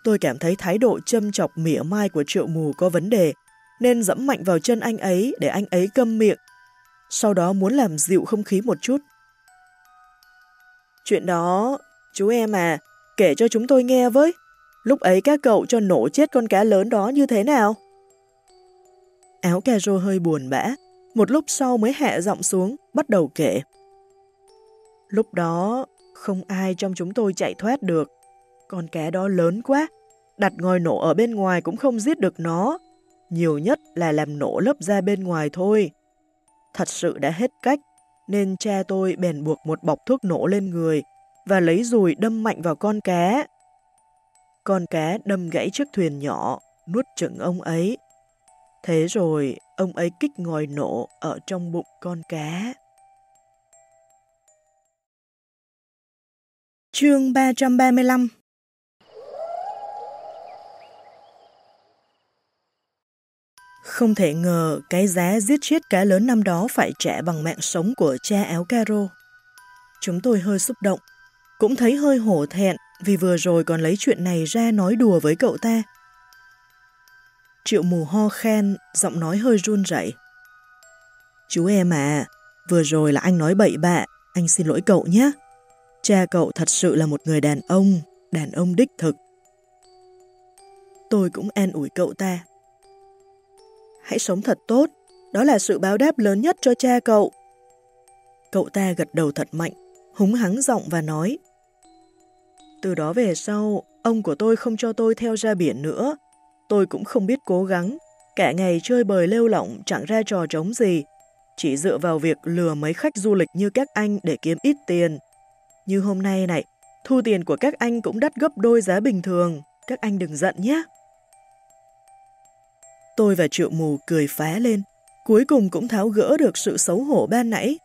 Speaker 1: Tôi cảm thấy thái độ châm chọc mỉa mai của triệu mù có vấn đề, nên dẫm mạnh vào chân anh ấy để anh ấy câm miệng. Sau đó muốn làm dịu không khí một chút. Chuyện đó, chú em à, kể cho chúng tôi nghe với. Lúc ấy các cậu cho nổ chết con cá lớn đó như thế nào? Áo cà rô hơi buồn bã, một lúc sau mới hạ giọng xuống, bắt đầu kể. Lúc đó, không ai trong chúng tôi chạy thoát được. Con cá đó lớn quá, đặt ngòi nổ ở bên ngoài cũng không giết được nó. Nhiều nhất là làm nổ lớp da bên ngoài thôi. Thật sự đã hết cách, nên cha tôi bèn buộc một bọc thuốc nổ lên người và lấy dùi đâm mạnh vào con cá. Con cá đâm gãy chiếc thuyền nhỏ, nuốt chửng ông ấy. Thế rồi, ông ấy kích ngòi nổ ở trong bụng con cá. Chương 335 Không thể ngờ cái giá giết chết cá lớn năm đó phải trả bằng mạng sống của cha áo caro. Chúng tôi hơi xúc động, cũng thấy hơi hổ thẹn vì vừa rồi còn lấy chuyện này ra nói đùa với cậu ta. Triệu mù ho khen, giọng nói hơi run rẩy. Chú em à, vừa rồi là anh nói bậy bạ, anh xin lỗi cậu nhé. Cha cậu thật sự là một người đàn ông, đàn ông đích thực. Tôi cũng an ủi cậu ta. Hãy sống thật tốt, đó là sự báo đáp lớn nhất cho cha cậu. Cậu ta gật đầu thật mạnh, húng hắng giọng và nói Từ đó về sau, ông của tôi không cho tôi theo ra biển nữa. Tôi cũng không biết cố gắng, cả ngày chơi bời lêu lỏng chẳng ra trò trống gì, chỉ dựa vào việc lừa mấy khách du lịch như các anh để kiếm ít tiền. Như hôm nay này, thu tiền của các anh cũng đắt gấp đôi giá bình thường, các anh đừng giận nhé. Tôi và triệu mù cười phá lên, cuối cùng cũng tháo gỡ được sự xấu hổ ban nãy.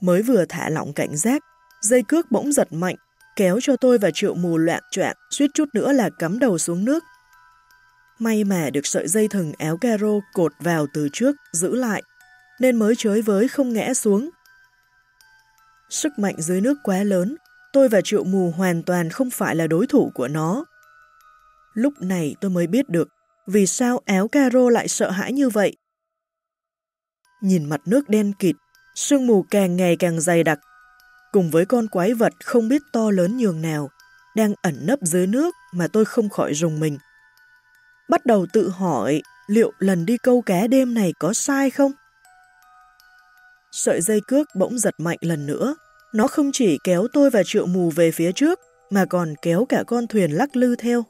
Speaker 1: Mới vừa thả lỏng cảnh giác, dây cước bỗng giật mạnh, kéo cho tôi và triệu mù loạn choạng suýt chút nữa là cắm đầu xuống nước. May mà được sợi dây thừng áo caro cột vào từ trước, giữ lại, nên mới chới với không ngã xuống. Sức mạnh dưới nước quá lớn, tôi và triệu mù hoàn toàn không phải là đối thủ của nó. Lúc này tôi mới biết được vì sao áo caro lại sợ hãi như vậy. Nhìn mặt nước đen kịt, sương mù càng ngày càng dày đặc, cùng với con quái vật không biết to lớn nhường nào, đang ẩn nấp dưới nước mà tôi không khỏi rùng mình. Bắt đầu tự hỏi liệu lần đi câu cá đêm này có sai không? Sợi dây cước bỗng giật mạnh lần nữa, nó không chỉ kéo tôi và triệu mù về phía trước, mà còn kéo cả con thuyền lắc lư theo.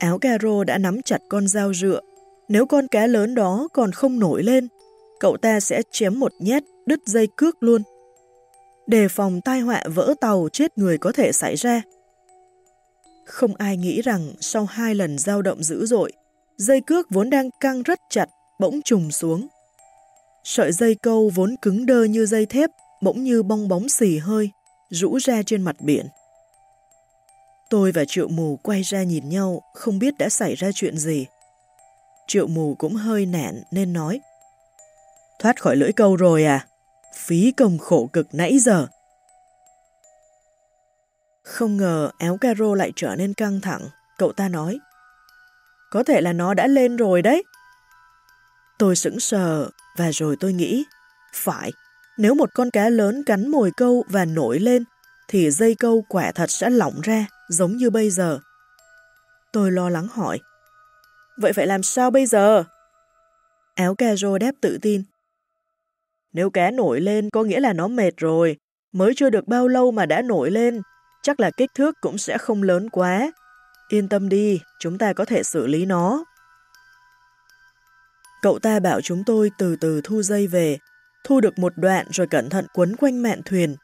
Speaker 1: Áo caro đã nắm chặt con dao rựa. Nếu con cá lớn đó còn không nổi lên, cậu ta sẽ chém một nhát, đứt dây cước luôn. Đề phòng tai họa vỡ tàu chết người có thể xảy ra. Không ai nghĩ rằng sau hai lần dao động dữ dội, dây cước vốn đang căng rất chặt, bỗng trùng xuống. Sợi dây câu vốn cứng đơ như dây thép, bỗng như bong bóng xì hơi, rũ ra trên mặt biển. Tôi và Triệu Mù quay ra nhìn nhau, không biết đã xảy ra chuyện gì. Triệu Mù cũng hơi nản nên nói Thoát khỏi lưỡi câu rồi à? Phí công khổ cực nãy giờ. Không ngờ áo caro lại trở nên căng thẳng, cậu ta nói Có thể là nó đã lên rồi đấy. Tôi sững sờ và rồi tôi nghĩ Phải, nếu một con cá lớn cắn mồi câu và nổi lên thì dây câu quả thật sẽ lỏng ra giống như bây giờ. Tôi lo lắng hỏi. Vậy phải làm sao bây giờ? Áo caro đáp tự tin. Nếu cá nổi lên có nghĩa là nó mệt rồi, mới chưa được bao lâu mà đã nổi lên, chắc là kích thước cũng sẽ không lớn quá. Yên tâm đi, chúng ta có thể xử lý nó. Cậu ta bảo chúng tôi từ từ thu dây về, thu được một đoạn rồi cẩn thận quấn quanh mạn thuyền,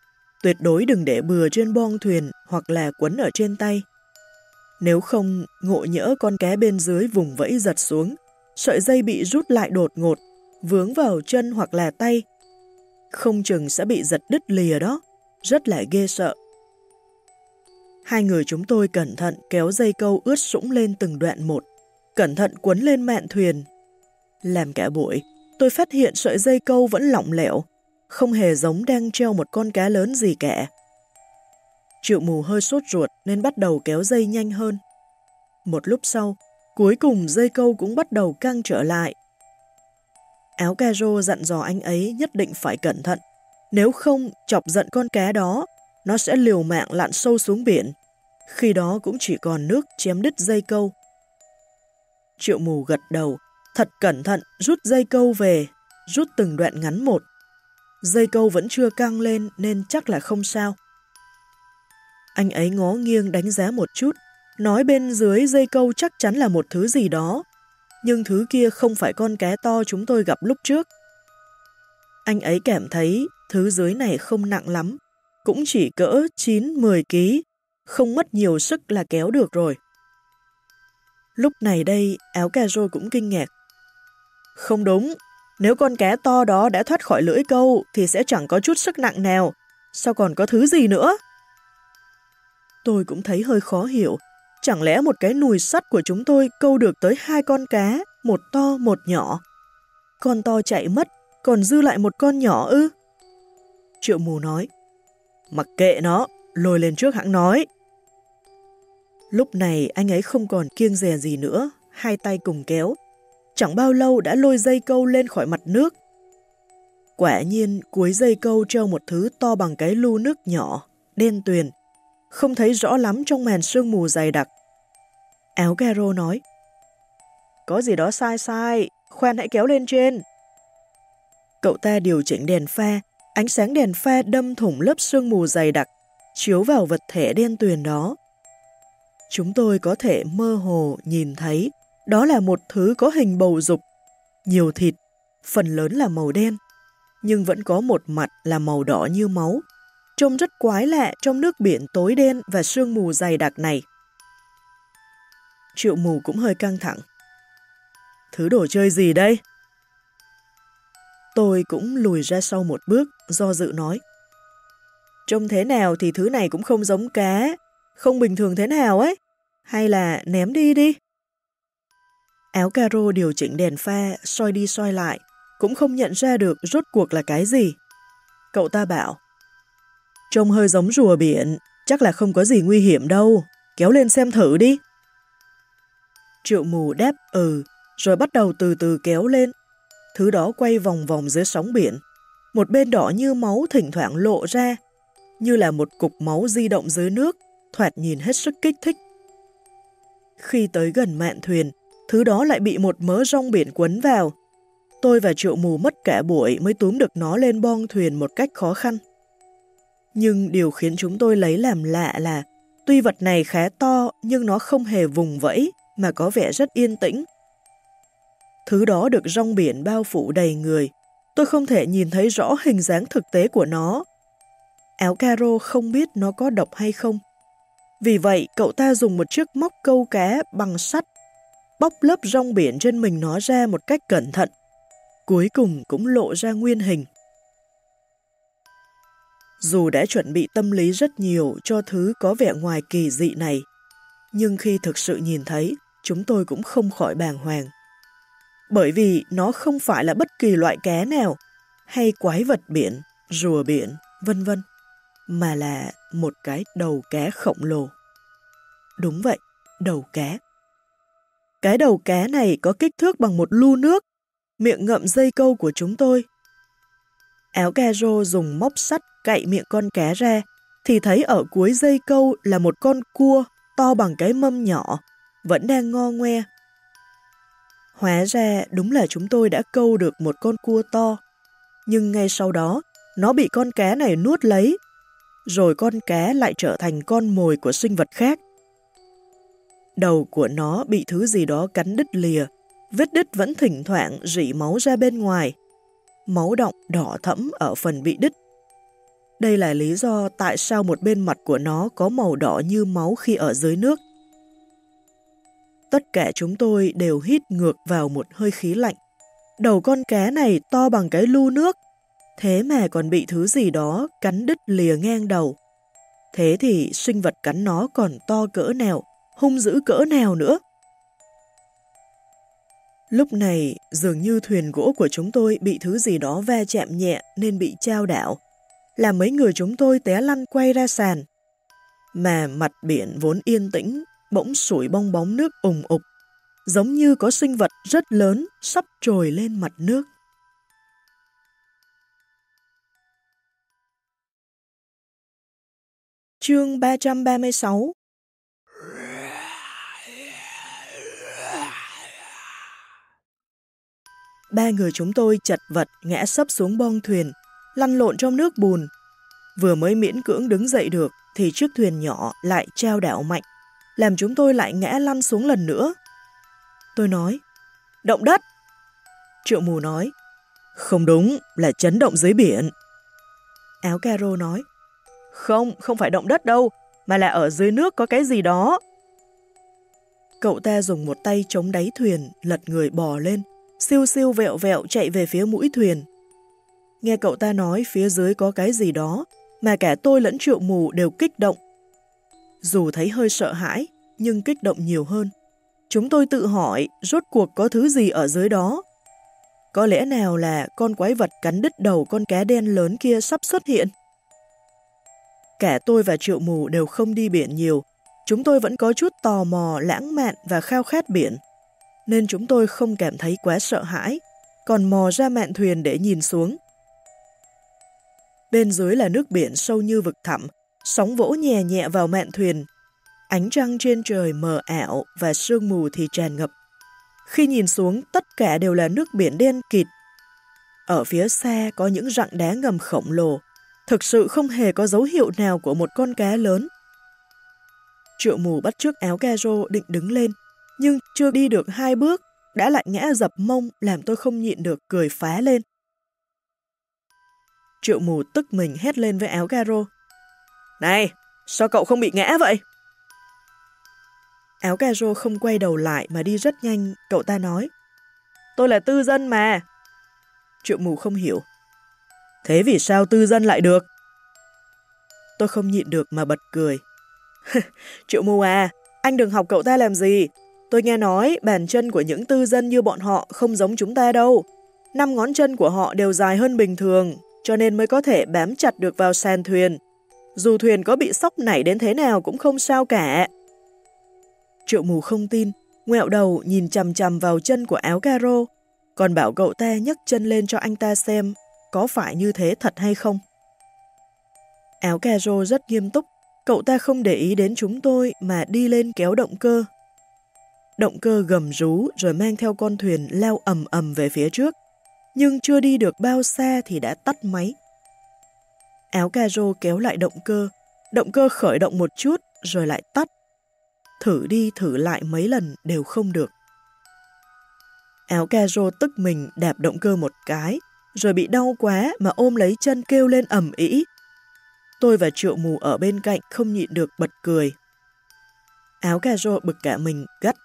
Speaker 1: Tuyệt đối đừng để bừa trên bong thuyền hoặc là quấn ở trên tay. Nếu không, ngộ nhỡ con cá bên dưới vùng vẫy giật xuống, sợi dây bị rút lại đột ngột, vướng vào chân hoặc là tay. Không chừng sẽ bị giật đứt lìa đó, rất là ghê sợ. Hai người chúng tôi cẩn thận kéo dây câu ướt sũng lên từng đoạn một, cẩn thận quấn lên mạn thuyền. Làm cả buổi, tôi phát hiện sợi dây câu vẫn lỏng lẻo, không hề giống đang treo một con cá lớn gì cả. Triệu mù hơi sốt ruột nên bắt đầu kéo dây nhanh hơn. Một lúc sau, cuối cùng dây câu cũng bắt đầu căng trở lại. Áo caro dặn dò anh ấy nhất định phải cẩn thận, Nếu không chọc giận con cá đó, nó sẽ liều mạng lặn sâu xuống biển. Khi đó cũng chỉ còn nước chém đứt dây câu. Triệu mù gật đầu, thật cẩn thận rút dây câu về, rút từng đoạn ngắn một. Dây câu vẫn chưa căng lên nên chắc là không sao. Anh ấy ngó nghiêng đánh giá một chút, nói bên dưới dây câu chắc chắn là một thứ gì đó, nhưng thứ kia không phải con cá to chúng tôi gặp lúc trước. Anh ấy cảm thấy thứ dưới này không nặng lắm, cũng chỉ cỡ 9-10 kg, không mất nhiều sức là kéo được rồi. Lúc này đây, áo cà rô cũng kinh ngạc. Không đúng, nếu con cá to đó đã thoát khỏi lưỡi câu thì sẽ chẳng có chút sức nặng nào, sao còn có thứ gì nữa? Tôi cũng thấy hơi khó hiểu, chẳng lẽ một cái nùi sắt của chúng tôi câu được tới hai con cá, một to một nhỏ. Con to chạy mất, còn dư lại một con nhỏ ư? Triệu mù nói, mặc kệ nó, lôi lên trước hãng nói. Lúc này anh ấy không còn kiêng dè gì nữa, hai tay cùng kéo. Chẳng bao lâu đã lôi dây câu lên khỏi mặt nước. Quả nhiên cuối dây câu treo một thứ to bằng cái lu nước nhỏ, đen tuyền, không thấy rõ lắm trong màn sương mù dày đặc. Áo Garo nói, Có gì đó sai sai, khoan hãy kéo lên trên. Cậu ta điều chỉnh đèn pha, ánh sáng đèn pha đâm thủng lớp sương mù dày đặc, chiếu vào vật thể đen tuyền đó. Chúng tôi có thể mơ hồ nhìn thấy đó là một thứ có hình bầu dục, nhiều thịt, phần lớn là màu đen, nhưng vẫn có một mặt là màu đỏ như máu, trông rất quái lạ trong nước biển tối đen và sương mù dày đặc này. Triệu mù cũng hơi căng thẳng. Thứ đồ chơi gì đây? Tôi cũng lùi ra sau một bước, do dự nói. Trông thế nào thì thứ này cũng không giống cá, không bình thường thế nào ấy. Hay là ném đi đi. Áo caro điều chỉnh đèn pha, soi đi soi lại, cũng không nhận ra được rốt cuộc là cái gì. Cậu ta bảo, Trông hơi giống rùa biển, chắc là không có gì nguy hiểm đâu, kéo lên xem thử đi. Triệu mù đáp ừ, rồi bắt đầu từ từ kéo lên. Thứ đó quay vòng vòng dưới sóng biển. Một bên đỏ như máu thỉnh thoảng lộ ra, như là một cục máu di động dưới nước, thoạt nhìn hết sức kích thích. Khi tới gần mạn thuyền, thứ đó lại bị một mớ rong biển quấn vào. Tôi và triệu mù mất cả buổi mới túm được nó lên bong thuyền một cách khó khăn. Nhưng điều khiến chúng tôi lấy làm lạ là tuy vật này khá to nhưng nó không hề vùng vẫy mà có vẻ rất yên tĩnh. Thứ đó được rong biển bao phủ đầy người. Tôi không thể nhìn thấy rõ hình dáng thực tế của nó. Áo caro không biết nó có độc hay không. Vì vậy, cậu ta dùng một chiếc móc câu cá bằng sắt, bóc lớp rong biển trên mình nó ra một cách cẩn thận. Cuối cùng cũng lộ ra nguyên hình. Dù đã chuẩn bị tâm lý rất nhiều cho thứ có vẻ ngoài kỳ dị này, nhưng khi thực sự nhìn thấy, chúng tôi cũng không khỏi bàng hoàng. Bởi vì nó không phải là bất kỳ loại cá nào, hay quái vật biển, rùa biển, vân vân, mà là một cái đầu cá khổng lồ. Đúng vậy, đầu cá. Cái đầu cá này có kích thước bằng một lu nước, miệng ngậm dây câu của chúng tôi. Áo caro dùng móc sắt cậy miệng con cá ra, thì thấy ở cuối dây câu là một con cua to bằng cái mâm nhỏ, vẫn đang ngo ngoe. Hóa ra đúng là chúng tôi đã câu được một con cua to, nhưng ngay sau đó nó bị con cá này nuốt lấy, rồi con cá lại trở thành con mồi của sinh vật khác. Đầu của nó bị thứ gì đó cắn đứt lìa, vết đứt vẫn thỉnh thoảng rỉ máu ra bên ngoài. Máu động đỏ thẫm ở phần bị đứt đây là lý do tại sao một bên mặt của nó có màu đỏ như máu khi ở dưới nước. Tất cả chúng tôi đều hít ngược vào một hơi khí lạnh. Đầu con cá này to bằng cái lu nước, thế mà còn bị thứ gì đó cắn đứt lìa ngang đầu. Thế thì sinh vật cắn nó còn to cỡ nào, hung dữ cỡ nào nữa. Lúc này, dường như thuyền gỗ của chúng tôi bị thứ gì đó va chạm nhẹ nên bị trao đảo, làm mấy người chúng tôi té lăn quay ra sàn. Mà mặt biển vốn yên tĩnh, bỗng sủi bong bóng nước ủng ục, giống như có sinh vật rất lớn sắp trồi lên mặt nước. Chương 336 Ba người chúng tôi chật vật ngã sấp xuống bong thuyền, lăn lộn trong nước bùn. Vừa mới miễn cưỡng đứng dậy được thì chiếc thuyền nhỏ lại trao đảo mạnh, làm chúng tôi lại ngã lăn xuống lần nữa. Tôi nói, động đất. Triệu mù nói, không đúng, là chấn động dưới biển. Áo caro nói, không, không phải động đất đâu, mà là ở dưới nước có cái gì đó. Cậu ta dùng một tay chống đáy thuyền, lật người bò lên, siêu siêu vẹo vẹo chạy về phía mũi thuyền. Nghe cậu ta nói phía dưới có cái gì đó, mà cả tôi lẫn triệu mù đều kích động. Dù thấy hơi sợ hãi, nhưng kích động nhiều hơn. Chúng tôi tự hỏi rốt cuộc có thứ gì ở dưới đó. Có lẽ nào là con quái vật cắn đứt đầu con cá đen lớn kia sắp xuất hiện? Cả tôi và triệu mù đều không đi biển nhiều, chúng tôi vẫn có chút tò mò, lãng mạn và khao khát biển, nên chúng tôi không cảm thấy quá sợ hãi, còn mò ra mạn thuyền để nhìn xuống. Bên dưới là nước biển sâu như vực thẳm, sóng vỗ nhẹ nhẹ vào mạn thuyền. Ánh trăng trên trời mờ ảo và sương mù thì tràn ngập. Khi nhìn xuống, tất cả đều là nước biển đen kịt. Ở phía xa có những rặng đá ngầm khổng lồ, thực sự không hề có dấu hiệu nào của một con cá lớn. Triệu mù bắt trước áo caro định đứng lên, nhưng chưa đi được hai bước, đã lại ngã dập mông làm tôi không nhịn được cười phá lên. Triệu mù tức mình hét lên với áo caro. Này, sao cậu không bị ngã vậy? Áo caro không quay đầu lại mà đi rất nhanh, cậu ta nói. Tôi là tư dân mà. Triệu mù không hiểu. Thế vì sao tư dân lại được? Tôi không nhịn được mà bật cười. Triệu mù à, anh đừng học cậu ta làm gì. Tôi nghe nói bàn chân của những tư dân như bọn họ không giống chúng ta đâu. Năm ngón chân của họ đều dài hơn bình thường, cho nên mới có thể bám chặt được vào sàn thuyền. Dù thuyền có bị sóc nảy đến thế nào cũng không sao cả. Triệu mù không tin, ngẹo đầu nhìn chầm chầm vào chân của áo caro, còn bảo cậu ta nhấc chân lên cho anh ta xem có phải như thế thật hay không. Áo caro rất nghiêm túc, cậu ta không để ý đến chúng tôi mà đi lên kéo động cơ. Động cơ gầm rú rồi mang theo con thuyền leo ầm ầm về phía trước, nhưng chưa đi được bao xa thì đã tắt máy. Áo caro kéo lại động cơ, động cơ khởi động một chút rồi lại tắt. Thử đi thử lại mấy lần đều không được. Áo caro tức mình đạp động cơ một cái, rồi bị đau quá mà ôm lấy chân kêu lên ầm ĩ. Tôi và triệu mù ở bên cạnh không nhịn được bật cười. Áo caro bực cả mình gắt.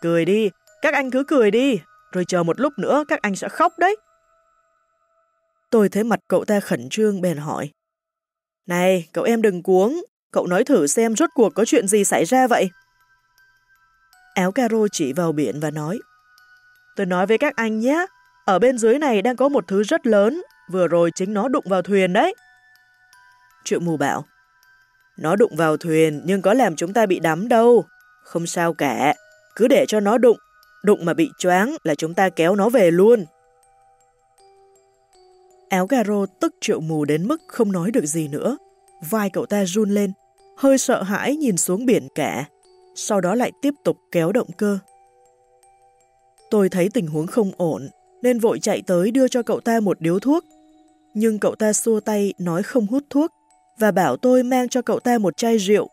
Speaker 1: Cười đi, các anh cứ cười đi, rồi chờ một lúc nữa các anh sẽ khóc đấy. Tôi thấy mặt cậu ta khẩn trương bèn hỏi. Này, cậu em đừng cuống, cậu nói thử xem rốt cuộc có chuyện gì xảy ra vậy. Áo caro chỉ vào biển và nói. Tôi nói với các anh nhé, ở bên dưới này đang có một thứ rất lớn, vừa rồi chính nó đụng vào thuyền đấy. Triệu mù bảo, nó đụng vào thuyền nhưng có làm chúng ta bị đắm đâu, không sao cả, cứ để cho nó đụng, đụng mà bị choáng là chúng ta kéo nó về luôn. Áo garo tức triệu mù đến mức không nói được gì nữa. Vai cậu ta run lên, hơi sợ hãi nhìn xuống biển cả, sau đó lại tiếp tục kéo động cơ. Tôi thấy tình huống không ổn, nên vội chạy tới đưa cho cậu ta một điếu thuốc. Nhưng cậu ta xua tay nói không hút thuốc và bảo tôi mang cho cậu ta một chai rượu.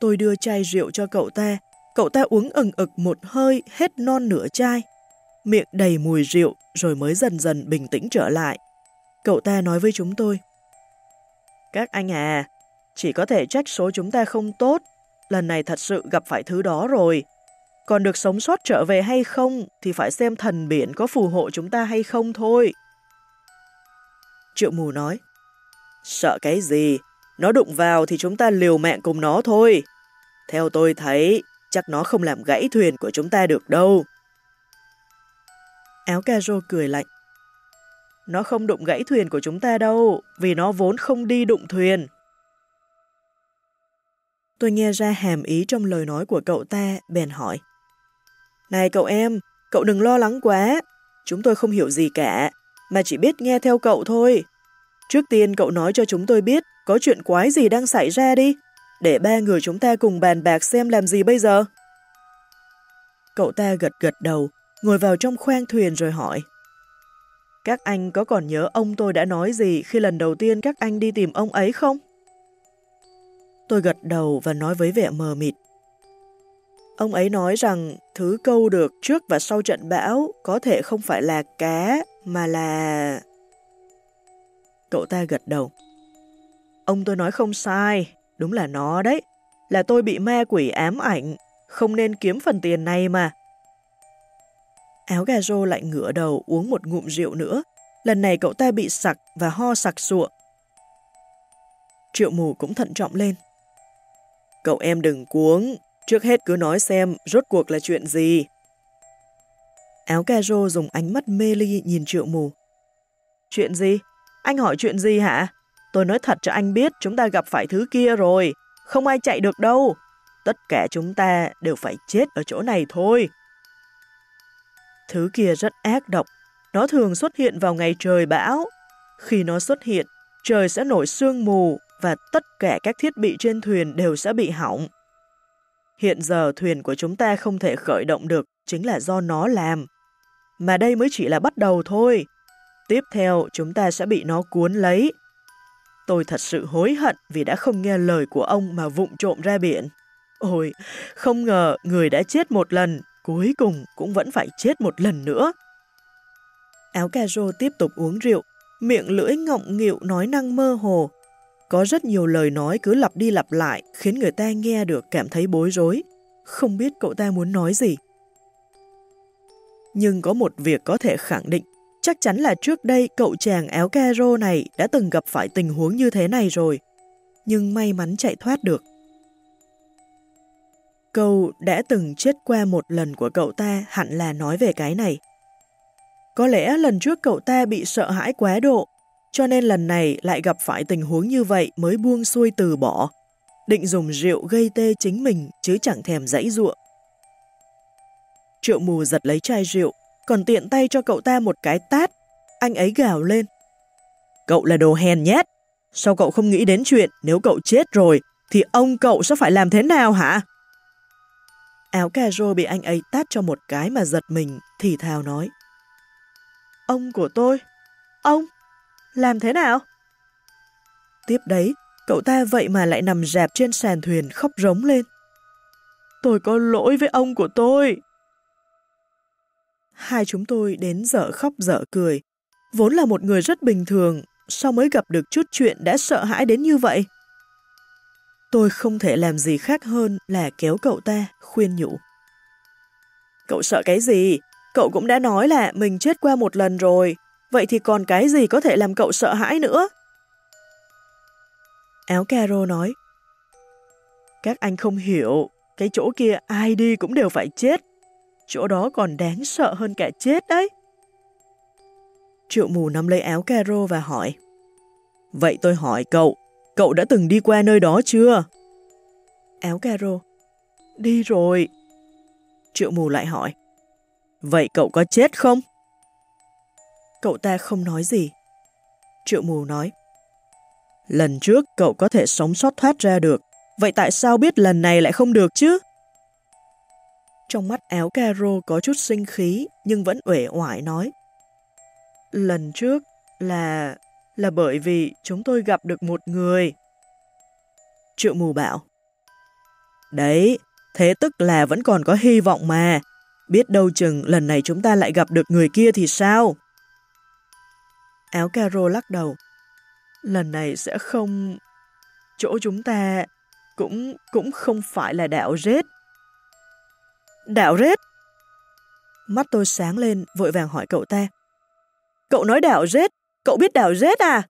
Speaker 1: Tôi đưa chai rượu cho cậu ta, cậu ta uống ừng ực một hơi hết non nửa chai. Miệng đầy mùi rượu rồi mới dần dần bình tĩnh trở lại. Cậu ta nói với chúng tôi. Các anh à, chỉ có thể trách số chúng ta không tốt. Lần này thật sự gặp phải thứ đó rồi. Còn được sống sót trở về hay không thì phải xem thần biển có phù hộ chúng ta hay không thôi. Triệu mù nói, sợ cái gì, nó đụng vào thì chúng ta liều mạng cùng nó thôi. Theo tôi thấy, chắc nó không làm gãy thuyền của chúng ta được đâu. Áo caro cười lạnh. Nó không đụng gãy thuyền của chúng ta đâu, vì nó vốn không đi đụng thuyền. Tôi nghe ra hàm ý trong lời nói của cậu ta, bèn hỏi. Này cậu em, cậu đừng lo lắng quá. Chúng tôi không hiểu gì cả, mà chỉ biết nghe theo cậu thôi. Trước tiên cậu nói cho chúng tôi biết có chuyện quái gì đang xảy ra đi, để ba người chúng ta cùng bàn bạc xem làm gì bây giờ. Cậu ta gật gật đầu, ngồi vào trong khoang thuyền rồi hỏi. Các anh có còn nhớ ông tôi đã nói gì khi lần đầu tiên các anh đi tìm ông ấy không? Tôi gật đầu và nói với vẻ mờ mịt. Ông ấy nói rằng thứ câu được trước và sau trận bão có thể không phải là cá, mà là... Cậu ta gật đầu. Ông tôi nói không sai, đúng là nó đấy. Là tôi bị ma quỷ ám ảnh, không nên kiếm phần tiền này mà. Áo gà rô lại ngửa đầu uống một ngụm rượu nữa. Lần này cậu ta bị sặc và ho sặc sụa. Triệu mù cũng thận trọng lên. Cậu em đừng cuống, trước hết cứ nói xem rốt cuộc là chuyện gì. Áo cà rô dùng ánh mắt mê ly nhìn triệu mù. Chuyện gì? Anh hỏi chuyện gì hả? Tôi nói thật cho anh biết chúng ta gặp phải thứ kia rồi. Không ai chạy được đâu. Tất cả chúng ta đều phải chết ở chỗ này thôi. Thứ kia rất ác độc. Nó thường xuất hiện vào ngày trời bão. Khi nó xuất hiện, trời sẽ nổi sương mù và tất cả các thiết bị trên thuyền đều sẽ bị hỏng. Hiện giờ thuyền của chúng ta không thể khởi động được chính là do nó làm. Mà đây mới chỉ là bắt đầu thôi. Tiếp theo chúng ta sẽ bị nó cuốn lấy. Tôi thật sự hối hận vì đã không nghe lời của ông mà vụng trộm ra biển. Ôi, không ngờ người đã chết một lần, cuối cùng cũng vẫn phải chết một lần nữa. Áo cà rô tiếp tục uống rượu, miệng lưỡi ngọng nghịu nói năng mơ hồ. Có rất nhiều lời nói cứ lặp đi lặp lại khiến người ta nghe được cảm thấy bối rối, không biết cậu ta muốn nói gì. Nhưng có một việc có thể khẳng định, chắc chắn là trước đây cậu chàng áo caro này đã từng gặp phải tình huống như thế này rồi, nhưng may mắn chạy thoát được. Câu đã từng chết qua một lần của cậu ta hẳn là nói về cái này. Có lẽ lần trước cậu ta bị sợ hãi quá độ, cho nên lần này lại gặp phải tình huống như vậy mới buông xuôi từ bỏ, định dùng rượu gây tê chính mình chứ chẳng thèm dãy ruộng. Triệu mù giật lấy chai rượu, còn tiện tay cho cậu ta một cái tát. Anh ấy gào lên. Cậu là đồ hèn nhát. Sao cậu không nghĩ đến chuyện nếu cậu chết rồi thì ông cậu sẽ phải làm thế nào hả? Áo cà rô bị anh ấy tát cho một cái mà giật mình, thì thào nói. Ông của tôi? Ông? Làm thế nào? Tiếp đấy, cậu ta vậy mà lại nằm rạp trên sàn thuyền khóc rống lên. Tôi có lỗi với ông của tôi. Hai chúng tôi đến dở khóc dở cười. Vốn là một người rất bình thường, sao mới gặp được chút chuyện đã sợ hãi đến như vậy? Tôi không thể làm gì khác hơn là kéo cậu ta, khuyên nhủ. Cậu sợ cái gì? Cậu cũng đã nói là mình chết qua một lần rồi, vậy thì còn cái gì có thể làm cậu sợ hãi nữa? Áo caro nói, Các anh không hiểu, cái chỗ kia ai đi cũng đều phải chết. Chỗ đó còn đáng sợ hơn cả chết đấy. Triệu mù nắm lấy áo caro và hỏi, Vậy tôi hỏi cậu, Cậu đã từng đi qua nơi đó chưa? Áo caro. Đi rồi. Triệu mù lại hỏi. Vậy cậu có chết không? Cậu ta không nói gì. Triệu mù nói. Lần trước cậu có thể sống sót thoát ra được. Vậy tại sao biết lần này lại không được chứ? Trong mắt áo caro có chút sinh khí nhưng vẫn uể oải nói. Lần trước là là bởi vì chúng tôi gặp được một người. Triệu mù bảo. Đấy, thế tức là vẫn còn có hy vọng mà. Biết đâu chừng lần này chúng ta lại gặp được người kia thì sao? Áo caro lắc đầu. Lần này sẽ không... Chỗ chúng ta cũng cũng không phải là đạo rết. Đảo rết? Mắt tôi sáng lên, vội vàng hỏi cậu ta. Cậu nói đảo rết Cậu biết đảo rết à?